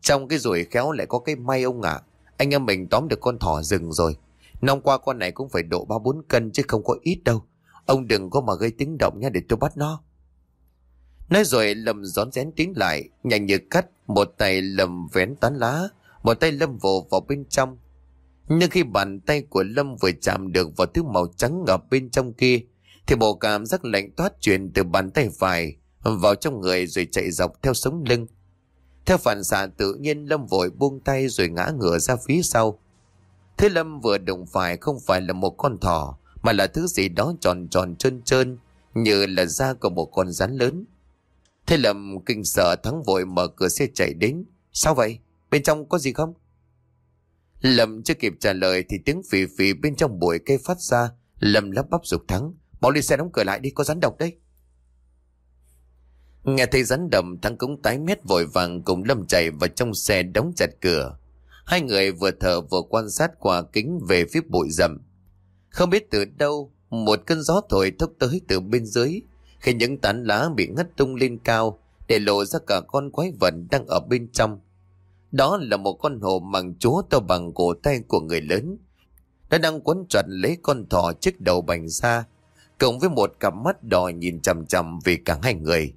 Trong cái rủi khéo lại có cái may ông ạ. Anh em mình tóm được con thỏ rừng rồi. Năm qua con này cũng phải độ 3-4 cân chứ không có ít đâu. Ông đừng có mà gây tiếng động nha để tôi bắt nó. Nói rồi Lâm rón rén tiến lại, nhanh như cắt, một tay Lâm vén tán lá, một tay Lâm vồ vào bên trong. Nhưng khi bàn tay của Lâm vừa chạm được vào thứ màu trắng ngập bên trong kia, thì bộ cảm giác lạnh toát truyền từ bàn tay phải vào trong người rồi chạy dọc theo sống lưng. Theo phản xạ tự nhiên Lâm vội buông tay rồi ngã ngửa ra phía sau. Thế Lâm vừa đụng phải không phải là một con thỏ, mà là thứ gì đó tròn tròn trơn trơn, như là da của một con rắn lớn. Thế Lâm kinh sợ thắng vội mở cửa xe chạy đến. Sao vậy? Bên trong có gì không? Lâm chưa kịp trả lời thì tiếng phì phì bên trong bụi cây phát ra. Lâm lắp bắp dục thắng. Bảo lên xe đóng cửa lại đi, có rắn độc đấy. Nghe thấy rắn đầm thắng cũng tái mét vội vàng cùng Lâm chạy vào trong xe đóng chặt cửa. Hai người vừa thở vừa quan sát qua kính về phía bụi rậm. Không biết từ đâu, một cơn gió thổi thốc tới từ bên dưới, khi những tán lá bị ngất tung lên cao để lộ ra cả con quái vật đang ở bên trong. Đó là một con hổ màng chúa to bằng cổ tay của người lớn. Nó đang quấn chặt lấy con thỏ trước đầu bành ra, cộng với một cặp mắt đỏ nhìn chằm chằm về cả hai người.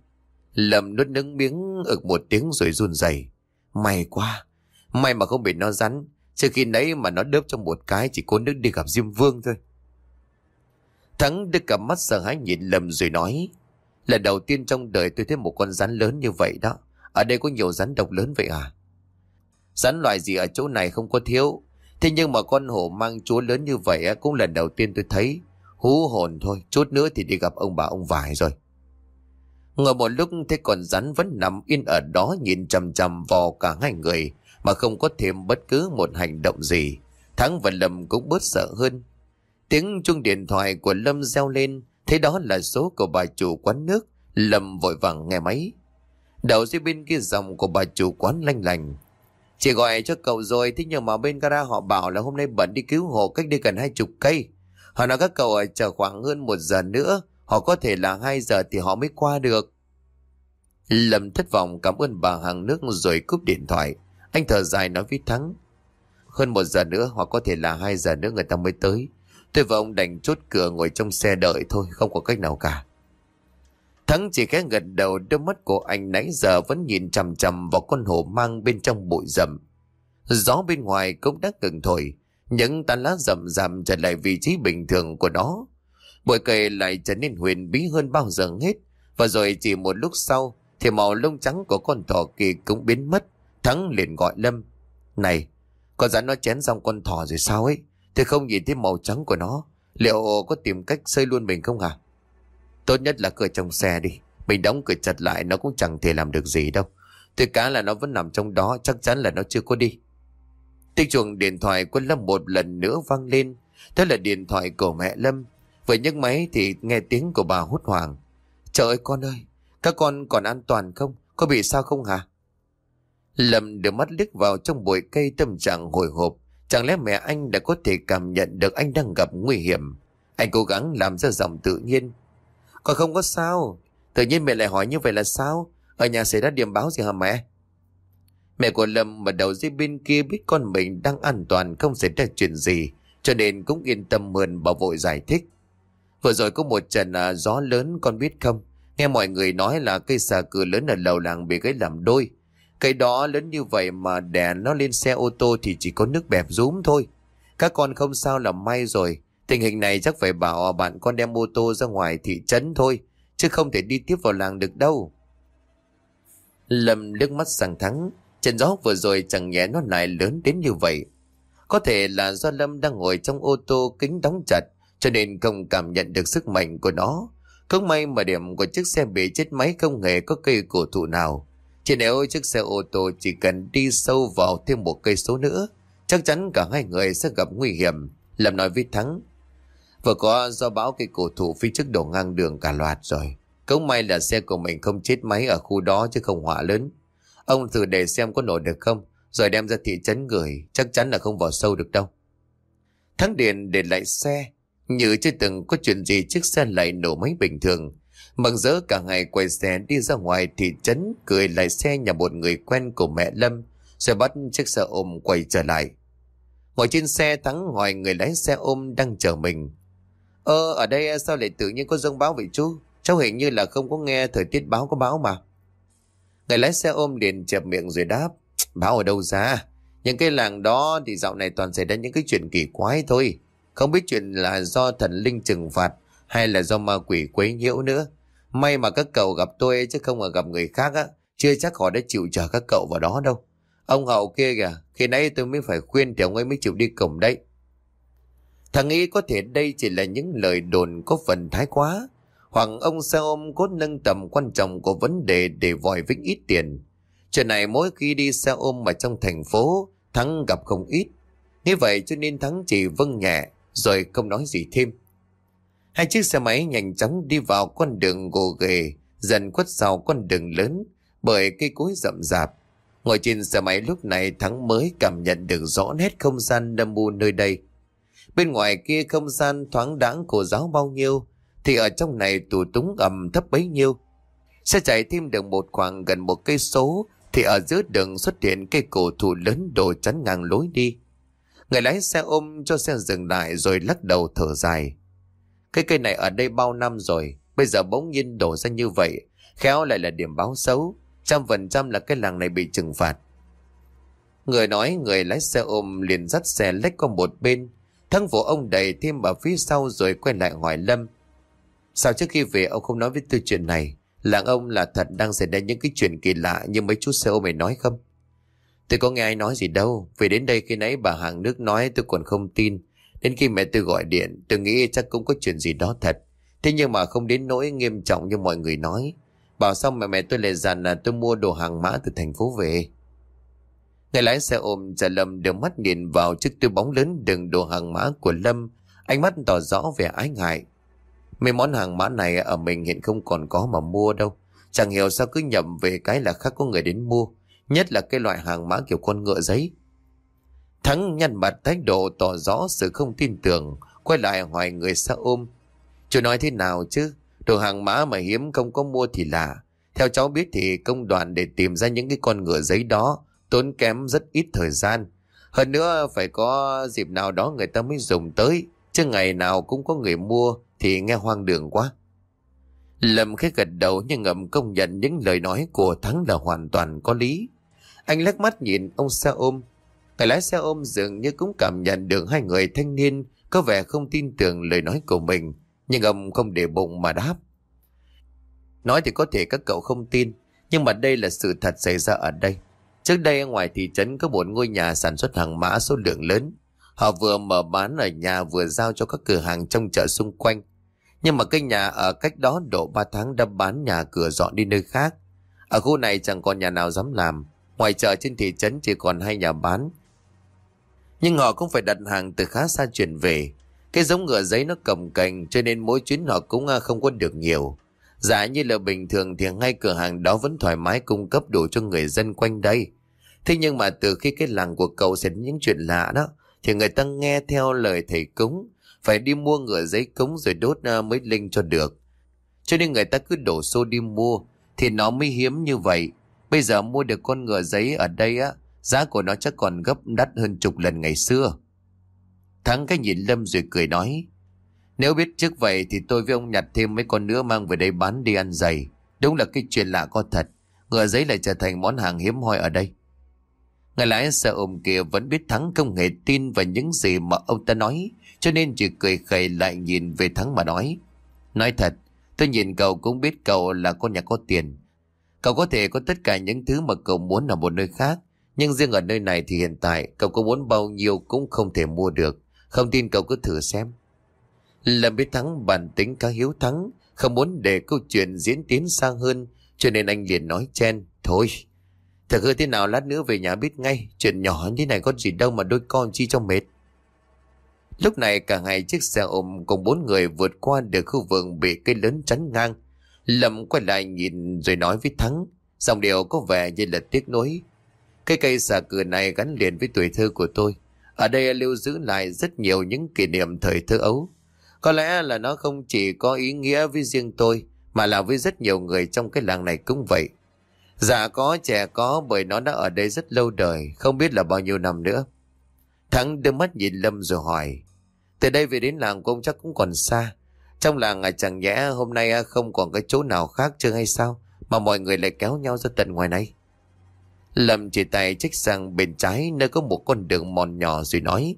Lầm nuốt nước miếng ực một tiếng rồi run rẩy. May quá, may mà không bị nó rắn. Trước khi nãy mà nó đớp trong một cái chỉ có nước đi gặp Diêm Vương thôi. Thắng đưa cả mắt sợ hãi nhìn lầm rồi nói. Lần đầu tiên trong đời tôi thấy một con rắn lớn như vậy đó. Ở đây có nhiều rắn độc lớn vậy à? Rắn loại gì ở chỗ này không có thiếu. Thế nhưng mà con hổ mang chúa lớn như vậy cũng lần đầu tiên tôi thấy. Hú hồn thôi, chút nữa thì đi gặp ông bà ông vải rồi. Ngồi một lúc thấy con rắn vẫn nằm yên ở đó nhìn chằm chằm vào cả hai người mà không có thêm bất cứ một hành động gì. Thắng và Lâm cũng bớt sợ hơn. Tiếng chuông điện thoại của Lâm reo lên, thấy đó là số của bà chủ quán nước. Lâm vội vàng nghe máy. Đầu dưới bên kia dòng của bà chủ quán lanh lành. Chị gọi cho cậu rồi, thế nhưng mà bên gara họ bảo là hôm nay bận đi cứu hộ cách đi gần hai chục cây. Họ nói các cậu ở chờ khoảng hơn một giờ nữa, họ có thể là hai giờ thì họ mới qua được. Lâm thất vọng cảm ơn bà hàng nước rồi cúp điện thoại. Anh thở dài nói với Thắng. Hơn một giờ nữa hoặc có thể là hai giờ nữa người ta mới tới. Tôi và ông đành chốt cửa ngồi trong xe đợi thôi, không có cách nào cả. Thắng chỉ khẽ gật đầu đôi mắt của anh nãy giờ vẫn nhìn chằm chằm vào con hổ mang bên trong bụi rậm. Gió bên ngoài cũng đã ngừng thổi, những tán lá rậm rậm trở lại vị trí bình thường của nó. Bụi cây lại trở nên huyền bí hơn bao giờ hết, và rồi chỉ một lúc sau thì màu lông trắng của con thỏ kỳ cũng biến mất. Thắng liền gọi Lâm. Này, con rắn nó chén xong con thỏ rồi sao ấy? Tôi không nhìn thấy màu trắng của nó. Liệu có tìm cách xây luôn mình không hả? Tốt nhất là cửa trong xe đi. Mình đóng cửa chặt lại nó cũng chẳng thể làm được gì đâu. Tôi cá là nó vẫn nằm trong đó chắc chắn là nó chưa có đi. Tiếng chuồng điện thoại của Lâm một lần nữa vang lên. thế là điện thoại của mẹ Lâm. Vừa nhấc máy thì nghe tiếng của bà hốt hoảng. Trời ơi con ơi, các con còn an toàn không? Có bị sao không hả? Lâm đưa mắt liếc vào trong bụi cây tâm trạng hồi hộp. Chẳng lẽ mẹ anh đã có thể cảm nhận được anh đang gặp nguy hiểm? Anh cố gắng làm ra giọng tự nhiên. Còn không có sao. Tự nhiên mẹ lại hỏi như vậy là sao? Ở nhà xảy ra điểm báo gì hả mẹ? Mẹ của Lâm ở đầu dưới bên kia biết con mình đang an toàn không xảy ra chuyện gì. Cho nên cũng yên tâm hơn bảo vội giải thích. Vừa rồi có một trận à, gió lớn con biết không? Nghe mọi người nói là cây xà cừ lớn ở lầu làng bị gãy làm đôi. Cây đó lớn như vậy mà đè nó lên xe ô tô thì chỉ có nước bẹp rúm thôi. Các con không sao là may rồi. Tình hình này chắc phải bảo bạn con đem ô tô ra ngoài thị trấn thôi. Chứ không thể đi tiếp vào làng được đâu. Lâm nước mắt sang thắng. Trận gió vừa rồi chẳng nhẽ nó lại lớn đến như vậy. Có thể là do Lâm đang ngồi trong ô tô kính đóng chặt, cho nên không cảm nhận được sức mạnh của nó. Không may mà điểm của chiếc xe bị chết máy không hề có cây cổ thụ nào. Chỉ nếu chiếc xe ô tô chỉ cần đi sâu vào thêm một cây số nữa, chắc chắn cả hai người sẽ gặp nguy hiểm, làm nói với Thắng. Vừa có do bão cây cổ thụ phía trước đổ ngang đường cả loạt rồi. Cũng may là xe của mình không chết máy ở khu đó chứ không hỏa lớn. Ông thử để xem có nổi được không, rồi đem ra thị trấn gửi, chắc chắn là không vào sâu được đâu. Thắng Điền để lại xe, như chưa từng có chuyện gì chiếc xe lại nổ máy bình thường. Mừng rỡ cả ngày quay xe đi ra ngoài thị trấn cười lại xe nhà một người quen của mẹ Lâm, rồi bắt chiếc xe ôm quay trở lại. Ngồi trên xe Thắng hỏi người lái xe ôm đang chờ mình. Ơ, ở đây sao lại tự nhiên có dông báo vậy chú? Cháu hình như là không có nghe thời tiết báo có báo mà. Người lái xe ôm liền chẹp miệng rồi đáp. Báo ở đâu ra? Những cái làng đó thì dạo này toàn xảy ra những cái chuyện kỳ quái thôi. Không biết chuyện là do thần linh trừng phạt hay là do ma quỷ quấy nhiễu nữa. May mà các cậu gặp tôi chứ không là gặp người khác á. Chưa chắc họ đã chịu chờ các cậu vào đó đâu. Ông hậu kia kìa, khi nãy tôi mới phải khuyên thì ông ấy mới chịu đi cổng đấy. Thằng ý có thể đây chỉ là những lời đồn có phần thái quá. Hoặc ông xe ôm cốt nâng tầm quan trọng của vấn đề để vòi vĩnh ít tiền. Chuyện này mỗi khi đi xe ôm mà trong thành phố, Thắng gặp không ít. Như vậy cho nên Thắng chỉ vâng nhẹ, rồi không nói gì thêm. Hai chiếc xe máy nhanh chóng đi vào con đường gồ ghề, dần khuất sau con đường lớn, bởi cây cối rậm rạp. Ngồi trên xe máy lúc này Thắng mới cảm nhận được rõ nét không gian đâm mù nơi đây. Bên ngoài kia không gian thoáng đãng cổ giáo bao nhiêu, thì ở trong này tù túng ẩm thấp bấy nhiêu. Xe chạy thêm được một khoảng gần một cây số, thì ở giữa đường xuất hiện cây cổ thụ lớn đổ chắn ngang lối đi. Người lái xe ôm cho xe dừng lại rồi lắc đầu thở dài. Cái cây này ở đây bao năm rồi, bây giờ bỗng nhiên đổ ra như vậy, khéo lại là điểm báo xấu, trăm phần trăm là cái làng này bị trừng phạt. Người nói người lái xe ôm liền dắt xe lách qua một bên, thân phủ ông đẩy thêm vào phía sau rồi quay lại hỏi Lâm. Sao trước khi về ông không nói với tôi chuyện này? Làng ông là thật đang xảy ra những cái chuyện kỳ lạ như mấy chú xe ôm mày nói không? Tôi có nghe ai nói gì đâu. Vì đến đây khi nãy bà hàng nước nói tôi còn không tin. Đến khi mẹ tôi gọi điện, tôi nghĩ chắc cũng có chuyện gì đó thật. Thế nhưng mà không đến nỗi nghiêm trọng như mọi người nói. Bảo xong mẹ mẹ tôi lại dặn là tôi mua đồ hàng mã từ thành phố về. Người lái xe ôm trả Lâm đưa mắt nhìn vào chiếc túi bóng lớn đựng đồ hàng mã của Lâm. Ánh mắt tỏ rõ vẻ ái ngại. Mấy món hàng mã này ở mình hiện không còn có mà mua đâu. Chẳng hiểu sao cứ nhầm về cái là khác có người đến mua. Nhất là cái loại hàng mã kiểu con ngựa giấy. Thắng nhăn mặt thái độ tỏ rõ sự không tin tưởng, quay lại hỏi người xa ôm. Chú nói thế nào chứ? Đồ hàng mã mà hiếm không có mua thì lạ. Theo cháu biết thì công đoàn để tìm ra những cái con ngựa giấy đó tốn kém rất ít thời gian. Hơn nữa phải có dịp nào đó người ta mới dùng tới, chứ ngày nào cũng có người mua thì nghe hoang đường quá. Lâm khẽ gật đầu nhưng ngầm công nhận những lời nói của Thắng là hoàn toàn có lý. Anh lắc mắt nhìn ông xe ôm. Người lái xe ôm dường như cũng cảm nhận được hai người thanh niên có vẻ không tin tưởng lời nói của mình. Nhưng ông không để bụng mà đáp. Nói thì có thể các cậu không tin, nhưng mà đây là sự thật xảy ra ở đây. Trước đây ngoài thị trấn có một ngôi nhà sản xuất hàng mã số lượng lớn. Họ vừa mở bán ở nhà vừa giao cho các cửa hàng trong chợ xung quanh. Nhưng mà cái nhà ở cách đó độ 3 tháng đã bán nhà cửa dọn đi nơi khác. Ở khu này chẳng còn nhà nào dám làm. Ngoài chợ trên thị trấn chỉ còn hai nhà bán. Nhưng họ cũng phải đặt hàng từ khá xa chuyển về. Cái giống ngựa giấy nó cầm cành cho nên mỗi chuyến họ cũng à, không có được nhiều. Giả như là bình thường thì ngay cửa hàng đó vẫn thoải mái cung cấp đủ cho người dân quanh đây. Thế nhưng mà từ khi cái làng của cậu xảy những chuyện lạ đó, thì người ta nghe theo lời thầy cúng, phải đi mua ngựa giấy cúng rồi đốt à, mới linh cho được. Cho nên người ta cứ đổ xô đi mua, thì nó mới hiếm như vậy. Bây giờ mua được con ngựa giấy ở đây á, giá của nó chắc còn gấp đắt hơn chục lần ngày xưa. Thắng cái nhìn Lâm rồi cười nói, nếu biết trước vậy thì tôi với ông nhặt thêm mấy con nữa mang về đây bán đi ăn dày. Đúng là cái chuyện lạ có thật. Ngựa giấy lại trở thành món hàng hiếm hoi ở đây. Người lái xe ôm kia vẫn biết Thắng không hề tin vào những gì mà ông ta nói. Cho nên chỉ cười khẩy lại nhìn về Thắng mà nói. Nói thật, tôi nhìn cậu cũng biết cậu là con nhà có tiền. Cậu có thể có tất cả những thứ mà cậu muốn ở một nơi khác. Nhưng riêng ở nơi này thì hiện tại cậu có muốn bao nhiêu cũng không thể mua được. Không tin cậu cứ thử xem. Lâm biết Thắng bản tính cá hiếu thắng, không muốn để câu chuyện diễn tiến xa hơn, cho nên anh liền nói chen, thôi. Thật hư thế nào lát nữa về nhà biết ngay, chuyện nhỏ như này có gì đâu mà đôi con chi cho mệt. Lúc này cả hai chiếc xe ôm cùng bốn người vượt qua được khu vườn bị cây lớn chắn ngang. Lâm quay lại nhìn rồi nói với Thắng, dòng điệu có vẻ như là tiếc nuối. Cây cây xà cừ này gắn liền với tuổi thơ của tôi. Ở đây lưu giữ lại rất nhiều những kỷ niệm thời thơ ấu. Có lẽ là nó không chỉ có ý nghĩa với riêng tôi, mà là với rất nhiều người trong cái làng này cũng vậy. Dạ có trẻ có bởi nó đã ở đây rất lâu đời, không biết là bao nhiêu năm nữa. Thắng đưa mắt nhìn Lâm rồi hỏi, từ đây về đến làng của ông chắc cũng còn xa. Trong làng à, chẳng nhẽ hôm nay à, không còn cái chỗ nào khác chưa hay sao, mà mọi người lại kéo nhau ra tận ngoài này. Lâm chỉ tay trách sang bên trái nơi có một con đường mòn nhỏ rồi nói.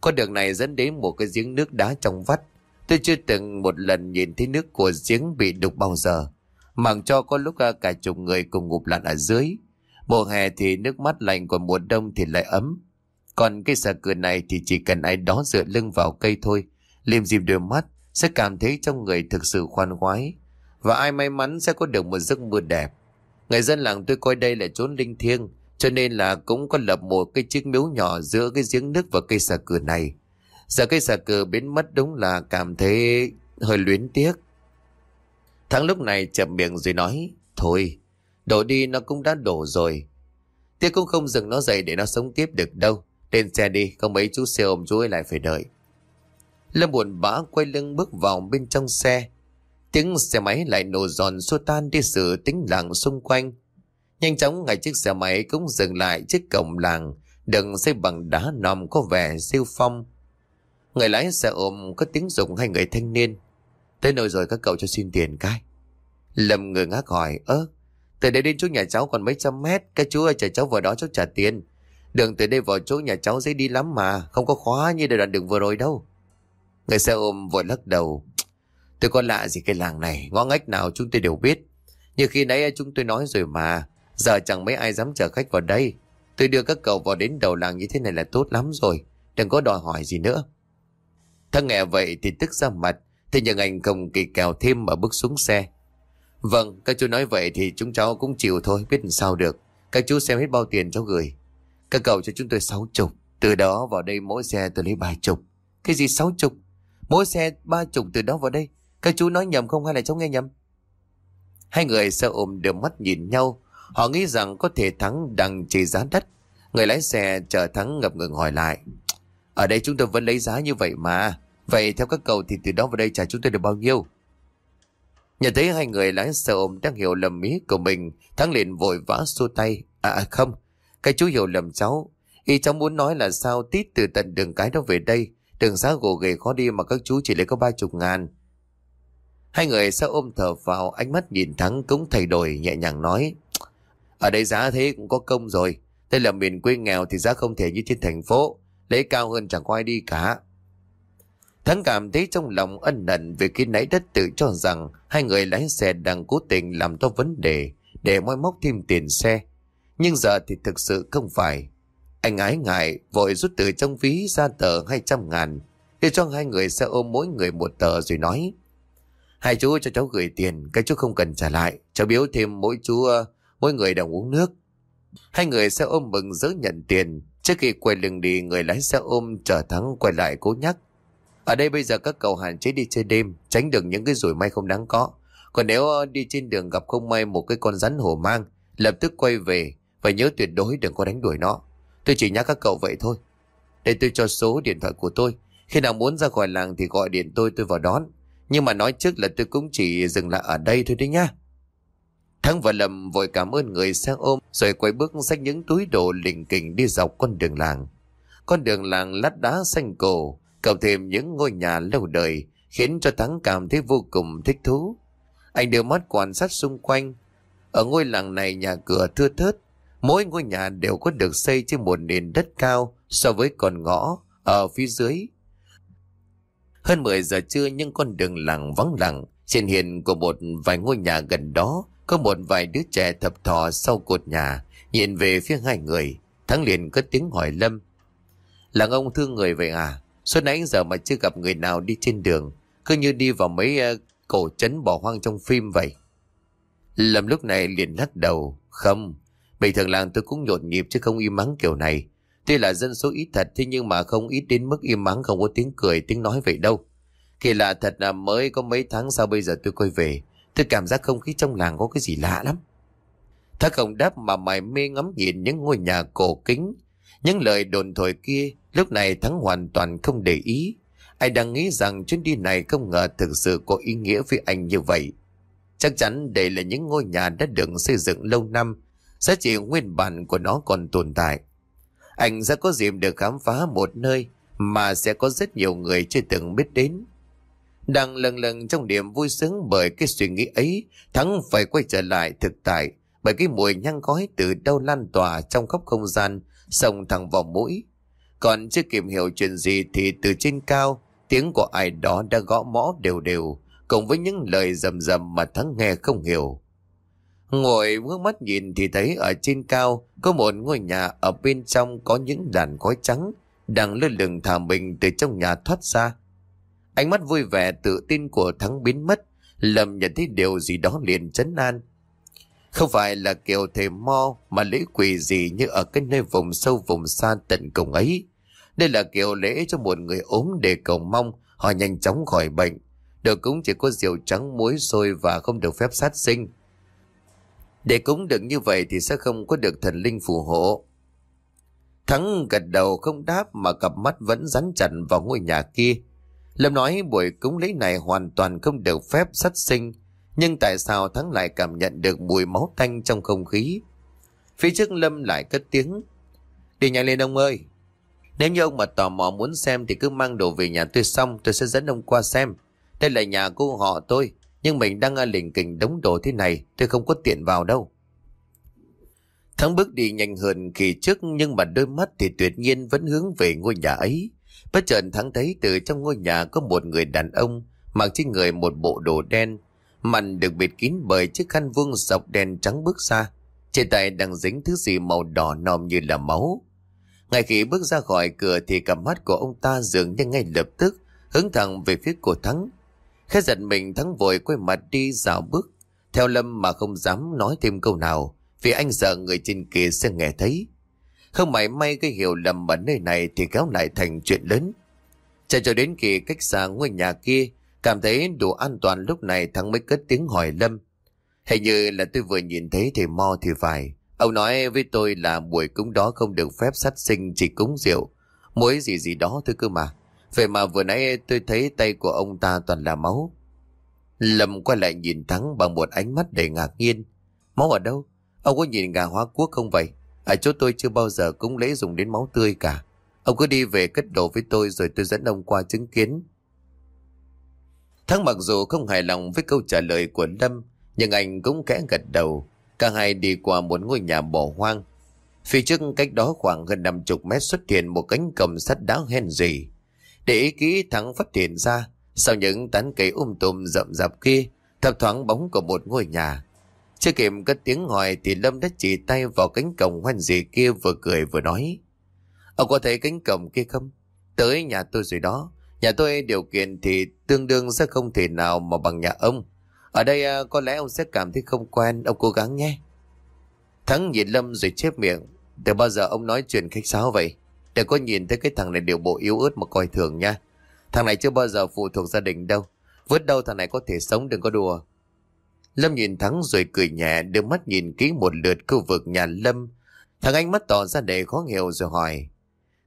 Con đường này dẫn đến một cái giếng nước đá trong vắt. Tôi chưa từng một lần nhìn thấy nước của giếng bị đục bao giờ. Màng cho có lúc à, cả chục người cùng ngụp lặn ở dưới. Mùa hè thì nước mắt lạnh còn mùa đông thì lại ấm. Còn cái xà cửa này thì chỉ cần ai đó dựa lưng vào cây thôi. Liêm dịp đôi mắt sẽ cảm thấy trong người thực sự khoan khoái. Và ai may mắn sẽ có được một giấc mơ đẹp. Người dân làng tôi coi đây là chốn linh thiêng, cho nên là cũng có lập một cái chiếc miếu nhỏ giữa cái giếng nước và cây xà cừ này. Giờ cây xà cừ biến mất đúng là cảm thấy hơi luyến tiếc. Thắng lúc này chậm miệng rồi nói, thôi, đổ đi nó cũng đã đổ rồi. Tiếc cũng không dừng nó dậy để nó sống tiếp được đâu. Lên xe đi, không mấy chú xe ôm chú ấy lại phải đợi. Lâm buồn bã quay lưng bước vào bên trong xe. Tiếng xe máy lại nổ giòn xua tan đi sự tính lặng xung quanh. Nhanh chóng ngay chiếc xe máy cũng dừng lại trước cổng làng, đừng xây bằng đá nòm có vẻ siêu phong. Người lái xe ôm có tiếng dùng hai người thanh niên. Tới nơi rồi các cậu cho xin tiền cái. Lâm người ngác hỏi, ơ, từ đây đến chỗ nhà cháu còn mấy trăm mét, cái chú ơi chở cháu vào đó cháu trả tiền. Đường từ đây vào chỗ nhà cháu dễ đi lắm mà, không có khóa như đoạn đường vừa rồi đâu. Người xe ôm vội lắc đầu. Tôi có lạ gì cái làng này, ngõ ngách nào chúng tôi đều biết. Như khi nãy chúng tôi nói rồi mà, giờ chẳng mấy ai dám chở khách vào đây. Tôi đưa các cậu vào đến đầu làng như thế này là tốt lắm rồi, đừng có đòi hỏi gì nữa. Thằng nghe vậy thì tức ra mặt, thế nhưng anh không kỳ kèo thêm mà bước xuống xe. Vâng, các chú nói vậy thì chúng cháu cũng chịu thôi, biết làm sao được. Các chú xem hết bao tiền cháu gửi. Các cậu cho chúng tôi sáu chục. Từ đó vào đây mỗi xe tôi lấy ba chục. Cái gì sáu chục? Mỗi xe ba chục từ đó vào đây. Các chú nói nhầm không hay là cháu nghe nhầm? Hai người xe ôm đều mắt nhìn nhau. Họ nghĩ rằng có thể thắng đang chỉ giá đất. Người lái xe chờ thắng ngập ngừng hỏi lại. Ở đây chúng tôi vẫn lấy giá như vậy mà. Vậy theo các cậu thì từ đó vào đây trả chúng tôi được bao nhiêu? Nhận thấy hai người lái xe ôm đang hiểu lầm ý của mình, Thắng liền vội vã xua tay. À, à không, cái chú hiểu lầm cháu. y cháu muốn nói là sao tít từ tận đường cái đó về đây. Đường xá gồ ghề khó đi mà các chú chỉ lấy có ba chục ngàn. Hai người sau ôm thở vào, ánh mắt nhìn Thắng cũng thay đổi, nhẹ nhàng nói. Ở đây giá thế cũng có công rồi. Đây là miền quê nghèo thì giá không thể như trên thành phố. Lấy cao hơn chẳng có ai đi cả. Thắng cảm thấy trong lòng ân nận vì khi nãy đất tự cho rằng hai người lái xe đang cố tình làm to vấn đề để moi móc thêm tiền xe. Nhưng giờ thì thực sự không phải. Anh ái ngại, vội rút từ trong ví ra tờ 200 ngàn, để cho hai người xe ôm mỗi người một tờ rồi nói. Hai chú cho cháu gửi tiền, cái chú không cần trả lại. Cháu biếu thêm mỗi chú, ờ, mỗi người đồng uống nước. Hai người sẽ ôm mừng dỡ nhận tiền. Trước khi quay lưng đi, người lái xe ôm trở thắng quay lại cố nhắc. Ở đây bây giờ các cậu hạn chế đi chơi đêm, tránh được những cái rủi may không đáng có. Còn nếu ờ, đi trên đường gặp không may một cái con rắn hổ mang, lập tức quay về, và nhớ tuyệt đối đừng có đánh đuổi nó. Tôi chỉ nhắc các cậu vậy thôi. Để tôi cho số điện thoại của tôi. Khi nào muốn ra khỏi làng thì gọi điện tôi tôi vào đón. Nhưng mà nói trước là tôi cũng chỉ dừng lại ở đây thôi đấy nhá. Thắng và Lâm vội cảm ơn người sang ôm rồi quay bước xách những túi đồ lình kình đi dọc con đường làng. Con đường làng lát đá xanh cổ, cộng thêm những ngôi nhà lâu đời khiến cho Thắng cảm thấy vô cùng thích thú. Anh đưa mắt quan sát xung quanh. Ở ngôi làng này nhà cửa thưa thớt, Mỗi ngôi nhà đều có được xây trên một nền đất cao so với con ngõ ở phía dưới. Hơn 10 giờ trưa những con đường làng vắng lặng, trên hiền của một vài ngôi nhà gần đó có một vài đứa trẻ thập thò sau cột nhà, nhìn về phía hai người. Thắng liền cất tiếng hỏi Lâm. làng ông thương người vậy à? Suốt nãy giờ mà chưa gặp người nào đi trên đường. Cứ như đi vào mấy uh, cổ trấn bỏ hoang trong phim vậy. Lâm lúc này liền lắc đầu. Không, bình thường làng tôi cũng nhộn nhịp chứ không im mắng kiểu này. Tuy là dân số ít thật thế nhưng mà không ít đến mức im mắng không có tiếng cười tiếng nói vậy đâu. Kỳ lạ thật là mới có mấy tháng sau bây giờ tôi quay về. Tôi cảm giác không khí trong làng có cái gì lạ lắm. Thác không đáp mà mày mê ngắm nhìn những ngôi nhà cổ kính. Những lời đồn thổi kia lúc này Thắng hoàn toàn không để ý. Anh đang nghĩ rằng chuyến đi này không ngờ thực sự có ý nghĩa với anh như vậy. Chắc chắn đây là những ngôi nhà đã được xây dựng lâu năm, giá trị nguyên bản của nó còn tồn tại. Anh sẽ có dịp được khám phá một nơi mà sẽ có rất nhiều người chưa từng biết đến. Đang lần lần trong niềm vui sướng bởi cái suy nghĩ ấy, Thắng phải quay trở lại thực tại bởi cái mùi nhang khói từ đâu lan tỏa trong khắp không gian, sông thẳng vào mũi. Còn chưa kịp hiểu chuyện gì thì từ trên cao, tiếng của ai đó đã gõ mõ đều đều, cùng với những lời rầm rầm mà Thắng nghe không hiểu. Ngồi ngước mắt nhìn thì thấy ở trên cao có một ngôi nhà ở bên trong có những đàn khói trắng đang lơ lửng thả mình từ trong nhà thoát ra. Ánh mắt vui vẻ tự tin của Thắng biến mất, lầm nhận thấy điều gì đó liền chấn an. Không phải là kiểu thề mo mà lễ quỷ gì như ở cái nơi vùng sâu vùng xa tận cùng ấy. Đây là kiểu lễ cho một người ốm để cầu mong họ nhanh chóng khỏi bệnh. Được cúng chỉ có rượu trắng muối sôi và không được phép sát sinh. Để cúng được như vậy thì sẽ không có được thần linh phù hộ. Thắng gật đầu không đáp mà cặp mắt vẫn rắn chặt vào ngôi nhà kia. Lâm nói buổi cúng lễ này hoàn toàn không được phép sát sinh, nhưng tại sao Thắng lại cảm nhận được mùi máu tanh trong không khí? Phía trước Lâm lại cất tiếng. Đi nhanh lên ông ơi. Nếu như ông mà tò mò muốn xem thì cứ mang đồ về nhà tôi xong tôi sẽ dẫn ông qua xem. Đây là nhà cô họ tôi, nhưng mình đang lỉnh kình đống đồ thế này tôi không có tiện vào đâu. Thắng bước đi nhanh hơn kỳ trước nhưng mà đôi mắt thì tuyệt nhiên vẫn hướng về ngôi nhà ấy. Bất chợt Thắng thấy từ trong ngôi nhà có một người đàn ông mặc trên người một bộ đồ đen, mặt được bịt kín bởi chiếc khăn vuông dọc đen trắng bước ra. Trên tay đang dính thứ gì màu đỏ nòm như là máu. Ngay khi bước ra khỏi cửa thì cặp mắt của ông ta dường như ngay lập tức hướng thẳng về phía của Thắng. Khẽ giật mình Thắng vội quay mặt đi dạo bước, theo Lâm mà không dám nói thêm câu nào vì anh sợ người trên kia sẽ nghe thấy. Không mảy may cái hiểu lầm ở nơi này thì kéo lại thành chuyện lớn. Chạy cho đến khi cách xa ngôi nhà kia, cảm thấy đủ an toàn lúc này thắng mới cất tiếng hỏi Lâm. Hình như là tôi vừa nhìn thấy thì mo thì phải. Ông nói với tôi là buổi cúng đó không được phép sát sinh chỉ cúng rượu. mỗi gì gì đó thôi cơ mà. Vậy mà vừa nãy tôi thấy tay của ông ta toàn là máu. Lâm quay lại nhìn Thắng bằng một ánh mắt đầy ngạc nhiên. Máu ở đâu? Ông có nhìn gà hóa quốc không vậy? Ở chỗ tôi chưa bao giờ cúng lễ dùng đến máu tươi cả. Ông cứ đi về cất đồ với tôi rồi tôi dẫn ông qua chứng kiến. Thắng mặc dù không hài lòng với câu trả lời của Lâm, nhưng anh cũng kẽ gật đầu. Cả hai đi qua một ngôi nhà bỏ hoang. Phía trước cách đó khoảng gần 50 mét xuất hiện một cánh cầm sắt đá hen rỉ. Để ý kỹ Thắng phát hiện ra, sau những tán cây um tùm rậm rạp kia, thập thoáng bóng của một ngôi nhà. Chưa kịp cất tiếng hỏi thì Lâm đã chỉ tay vào cánh cổng hoen gì kia vừa cười vừa nói. Ông có thấy cánh cổng kia không? Tới nhà tôi rồi đó. Nhà tôi điều kiện thì tương đương sẽ không thể nào mà bằng nhà ông. Ở đây à, có lẽ ông sẽ cảm thấy không quen, ông cố gắng nhé. Thắng nhìn Lâm rồi chép miệng. Từ bao giờ ông nói chuyện khách sáo vậy? Để có nhìn thấy cái thằng này điều bộ yếu ớt mà coi thường nha. Thằng này chưa bao giờ phụ thuộc gia đình đâu. Vứt đâu thằng này có thể sống đừng có đùa. Lâm nhìn Thắng rồi cười nhẹ đưa mắt nhìn kỹ một lượt khu vực nhà Lâm. Thằng anh mắt tỏ ra để khó hiểu rồi hỏi.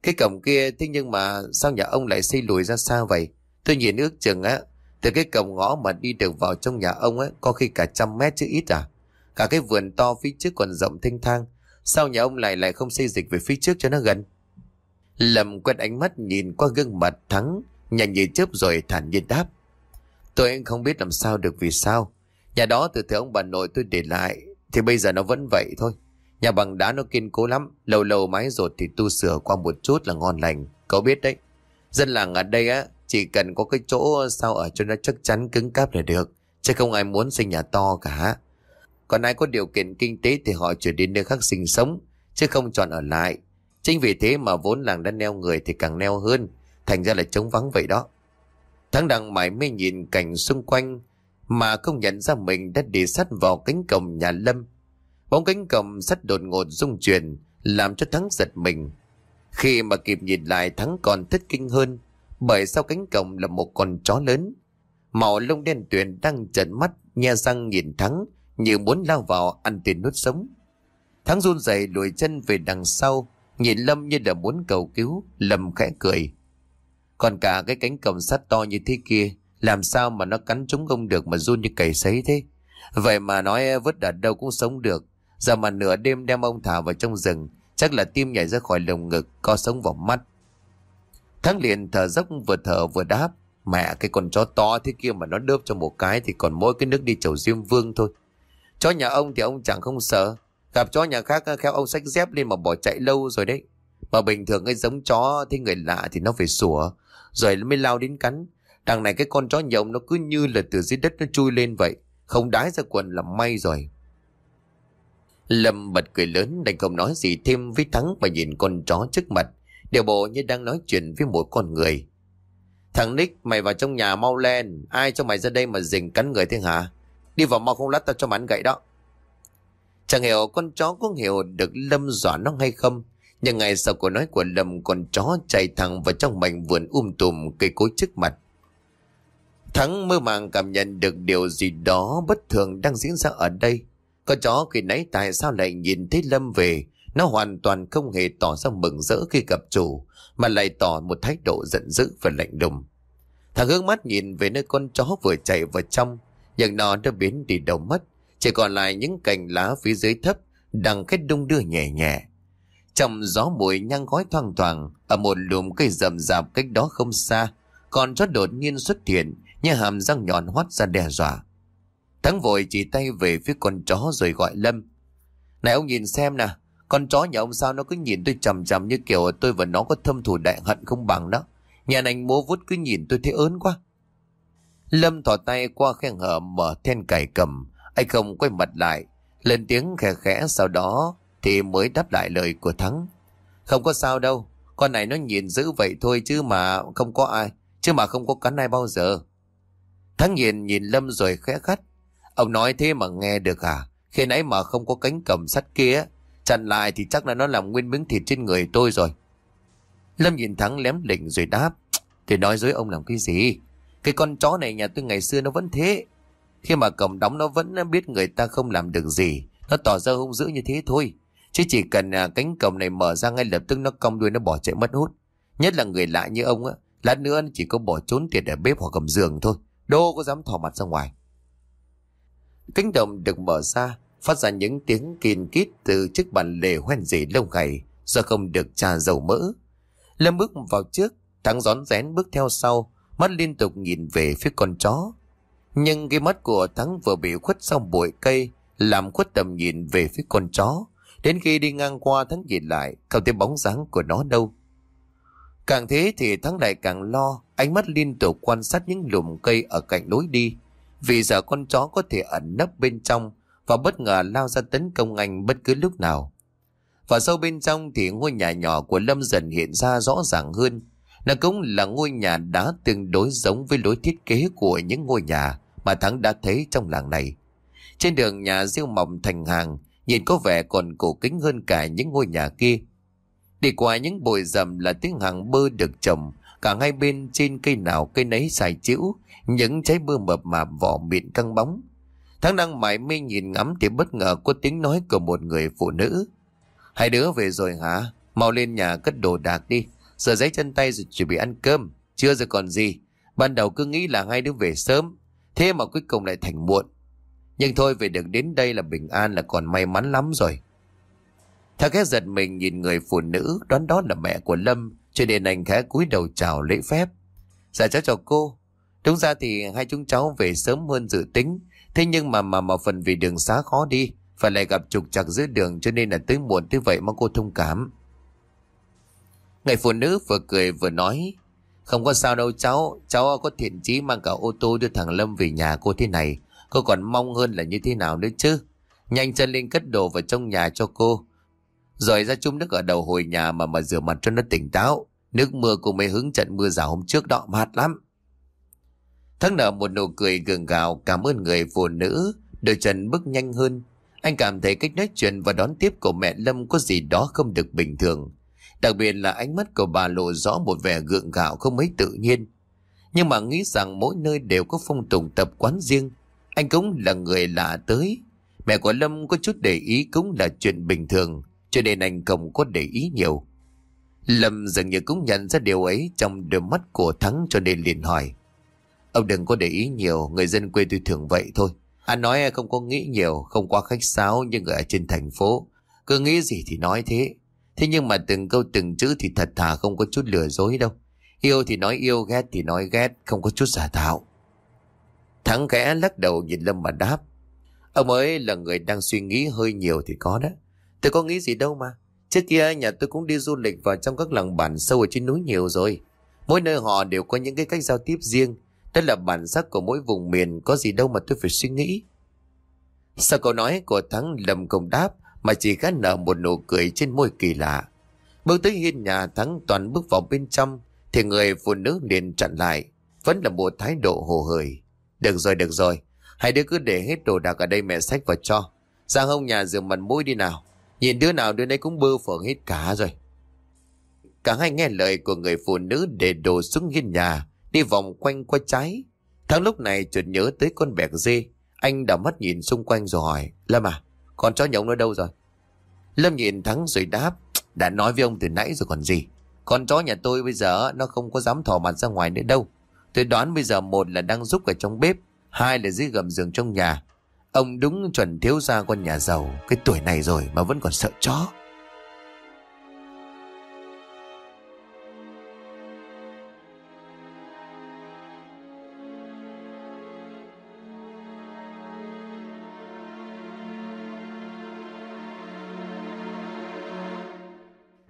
Cái cổng kia thế nhưng mà sao nhà ông lại xây lùi ra xa vậy? Tôi nhìn ước chừng á, từ cái cổng ngõ mà đi được vào trong nhà ông á, có khi cả trăm mét chứ ít à? Cả cái vườn to phía trước còn rộng thanh thang. Sao nhà ông lại lại không xây dịch về phía trước cho nó gần? Lâm quét ánh mắt nhìn qua gương mặt Thắng, nhanh như chớp rồi thản nhiên đáp. Tôi không biết làm sao được vì sao. Nhà đó từ thời ông bà nội tôi để lại Thì bây giờ nó vẫn vậy thôi Nhà bằng đá nó kiên cố lắm Lâu lâu mái rột thì tu sửa qua một chút là ngon lành Cậu biết đấy Dân làng ở đây á Chỉ cần có cái chỗ sao ở cho nó chắc chắn cứng cáp là được Chứ không ai muốn xây nhà to cả Còn ai có điều kiện kinh tế Thì họ chuyển đến nơi khác sinh sống Chứ không chọn ở lại Chính vì thế mà vốn làng đã neo người Thì càng neo hơn, thành ra là trống vắng vậy đó. Thắng đang mãi mê nhìn cảnh xung quanh mà không nhận ra mình đã đi sát vào cánh cổng nhà Lâm. Bóng cánh cổng sắt đột ngột rung chuyển, làm cho Thắng giật mình. Khi mà kịp nhìn lại, Thắng còn thất kinh hơn, bởi sau cánh cổng là một con chó lớn. Màu lông đen tuyền đang trợn mắt, nhe răng nhìn Thắng như muốn lao vào ăn tiền nuốt sống. Thắng run rẩy lùi chân về đằng sau nhìn Lâm như là muốn cầu cứu Lâm khẽ cười. Còn cả cái cánh cổng sắt to như thế kia làm sao mà nó cắn trúng ông được mà run như cầy sấy thế? Vậy mà nói vứt ở đâu cũng sống được. Giờ mà nửa đêm đem ông thả vào trong rừng, chắc là tim nhảy ra khỏi lồng ngực, co sống vào mắt. Thắng liền thở dốc vừa thở vừa đáp. Mẹ cái con chó to thế kia mà nó đớp cho một cái thì còn mỗi cái nước đi chầu diêm vương thôi. Chó nhà ông thì ông chẳng không sợ. Gặp chó nhà khác ờ, khéo ông sách dép lên mà bỏ chạy lâu rồi đấy. Mà bình thường cái giống chó, thấy người lạ thì nó phải sủa. Rồi mới lao đến cắn. Đằng này cái con chó nhộng nó cứ như là từ dưới đất nó chui lên vậy. Không đái ra quần là may rồi. Lâm bật cười lớn, đành không nói gì thêm với Thắng và nhìn con chó trước mặt. Điều bộ như đang nói chuyện với một con người. Thằng Nick, mày vào trong nhà mau lên. Ai cho mày ra đây mà rình cắn người thế hả? Đi vào mau không lát tao cho mắn gậy đó. Chẳng hiểu con chó có hiểu được Lâm dọa nó hay không. Nhưng ngày sau câu nói của Lâm con chó chạy thẳng vào trong mảnh vườn um tùm cây cối trước mặt. Thắng mơ màng cảm nhận được điều gì đó bất thường đang diễn ra ở đây. Con chó khi nãy tại sao lại nhìn thấy Lâm về, nó hoàn toàn không hề tỏ ra mừng rỡ khi gặp chủ, mà lại tỏ một thái độ giận dữ và lạnh lùng. Thằng hướng mắt nhìn về nơi con chó vừa chạy vào trong, nhưng nó đã biến đi đầu mất, chỉ còn lại những cành lá phía dưới thấp đang kết đung đưa nhẹ nhẹ. Trong gió mùi nhang gói thoang thoảng, ở một lùm cây rậm rạp cách đó không xa, còn chó đột nhiên xuất hiện, như hàm răng nhọn hoắt ra đe dọa. Thắng vội chỉ tay về phía con chó rồi gọi Lâm. Này ông nhìn xem nè, con chó nhà ông sao nó cứ nhìn tôi chằm chằm như kiểu tôi và nó có thâm thù đại hận không bằng đó. Nhà anh múa vút cứ nhìn tôi thấy ớn quá. Lâm thỏ tay qua khe hở mở then cài cầm. Anh không quay mặt lại. Lên tiếng khẽ khẽ sau đó thì mới đáp lại lời của Thắng. Không có sao đâu. Con này nó nhìn dữ vậy thôi chứ mà không có ai. Chứ mà không có cắn ai bao giờ. Thắng nhìn nhìn Lâm rồi khẽ khắt. Ông nói thế mà nghe được à? Khi nãy mà không có cánh cầm sắt kia, chặn lại thì chắc là nó làm nguyên miếng thịt trên người tôi rồi. Lâm nhìn Thắng lém lỉnh rồi đáp. Thì nói dối ông làm cái gì? Cái con chó này nhà tôi ngày xưa nó vẫn thế. Khi mà cầm đóng nó vẫn biết người ta không làm được gì. Nó tỏ ra hung dữ như thế thôi. Chứ chỉ cần à, cánh cổng này mở ra ngay lập tức nó cong đuôi nó bỏ chạy mất hút. Nhất là người lạ như ông á. Lát nữa chỉ có bỏ trốn tiền ở bếp hoặc cầm giường thôi. Đô có dám thò mặt ra ngoài. Cánh đồng được mở ra, phát ra những tiếng kìn kít từ chiếc bàn lề hoen dỉ lâu ngày do không được trà dầu mỡ. Lâm bước vào trước, thắng rón rén bước theo sau, mắt liên tục nhìn về phía con chó. Nhưng cái mắt của Thắng vừa bị khuất sau bụi cây, làm khuất tầm nhìn về phía con chó. Đến khi đi ngang qua Thắng nhìn lại, không thấy bóng dáng của nó đâu. Càng thế thì Thắng lại càng lo, ánh mắt liên tục quan sát những lùm cây ở cạnh lối đi. Vì giờ con chó có thể ẩn nấp bên trong và bất ngờ lao ra tấn công anh bất cứ lúc nào. Và sâu bên trong thì ngôi nhà nhỏ của Lâm dần hiện ra rõ ràng hơn. Nó cũng là ngôi nhà đá tương đối giống với lối thiết kế của những ngôi nhà mà Thắng đã thấy trong làng này. Trên đường nhà riêu mỏng thành hàng, nhìn có vẻ còn cổ kính hơn cả những ngôi nhà kia. Đi qua những bồi rậm là tiếng hàng bơ được trồng, cả hai bên trên cây nào cây nấy xài chữ, những trái bơ mập mạp vỏ mịn căng bóng. Thắng đang mải mê nhìn ngắm thì bất ngờ có tiếng nói của một người phụ nữ. Hai đứa về rồi hả? Mau lên nhà cất đồ đạc đi. giờ giấy chân tay rồi chuẩn bị ăn cơm. Chưa rồi còn gì. Ban đầu cứ nghĩ là hai đứa về sớm. Thế mà cuối cùng lại thành muộn. Nhưng thôi, về được đến đây là bình an là còn may mắn lắm rồi. Thằng khẽ giật mình nhìn người phụ nữ, đoán đó là mẹ của Lâm, cho nên anh khẽ cúi đầu chào lễ phép. Dạ cháu chào cô. Đúng ra thì hai chúng cháu về sớm hơn dự tính. Thế nhưng mà mà mà phần vì đường xá khó đi. Phải lại gặp trục chặt giữa đường, cho nên là tới muộn tới vậy mà cô thông cảm. Người phụ nữ vừa cười vừa nói. Không có sao đâu cháu. Cháu có thiện chí mang cả ô tô đưa thằng Lâm về nhà cô thế này. Cô còn mong hơn là như thế nào nữa chứ. Nhanh chân lên cất đồ vào trong nhà cho cô. Rồi ra chung nước ở đầu hồi nhà mà mà rửa mặt cho nó tỉnh táo. Nước mưa cô mới hứng trận mưa rào hôm trước đó mát lắm. Thắng nở một nụ cười gượng gạo cảm ơn người phụ nữ, đôi chân bước nhanh hơn. Anh cảm thấy cách nói chuyện và đón tiếp của mẹ Lâm có gì đó không được bình thường. Đặc biệt là ánh mắt của bà lộ rõ một vẻ gượng gạo không mấy tự nhiên. Nhưng mà nghĩ rằng mỗi nơi đều có phong tục tập quán riêng. Anh cũng là người lạ tới. Mẹ của Lâm có chút để ý cũng là chuyện bình thường, cho nên anh không có để ý nhiều. Lâm dường như cũng nhận ra điều ấy trong đôi mắt của Thắng cho nên liền hỏi. Ông đừng có để ý nhiều, người dân quê tôi thường vậy thôi. Anh nói không có nghĩ nhiều, không quá khách sáo như người ở trên thành phố. Cứ nghĩ gì thì nói thế. Thế nhưng mà từng câu từng chữ thì thật thà không có chút lừa dối đâu. Yêu thì nói yêu, ghét thì nói ghét, không có chút giả tạo. Thắng khẽ lắc đầu nhìn Lâm mà đáp. Ông ấy là người đang suy nghĩ hơi nhiều thì có đó. Tôi có nghĩ gì đâu mà. Trước kia nhà tôi cũng đi du lịch vào trong các làng bản sâu ở trên núi nhiều rồi. Mỗi nơi họ đều có những cái cách giao tiếp riêng. Đó là bản sắc của mỗi vùng miền, có gì đâu mà tôi phải suy nghĩ. Sau câu nói của Thắng lầm công đáp mà chỉ khá nở một nụ cười trên môi kỳ lạ. Bước tới hiên nhà Thắng toàn bước vào bên trong thì người phụ nữ liền chặn lại. Vẫn là một thái độ hồ hởi. Được rồi, được rồi. Hai đứa cứ để hết đồ đạc ở đây mẹ sách vào cho. Sang hông nhà rửa mặt mũi đi nào. Nhìn đứa nào đứa nấy cũng bơ phở hết cả rồi. Cả hai nghe lời của người phụ nữ để đồ xuống hiên nhà, đi vòng quanh qua trái. Thằng lúc này chợt nhớ tới con bẹc dê. Anh đã mắt nhìn xung quanh rồi hỏi, Lâm à, con chó nhộng nó đâu rồi? Lâm nhìn Thắng rồi đáp, đã nói với ông từ nãy rồi còn gì. Con chó nhà tôi bây giờ nó không có dám thò mặt ra ngoài nữa đâu. Tôi đoán bây giờ một là đang giúp ở trong bếp, hai là dưới gầm giường trong nhà. Ông đúng chuẩn thiếu gia con nhà giàu, cái tuổi này rồi mà vẫn còn sợ chó.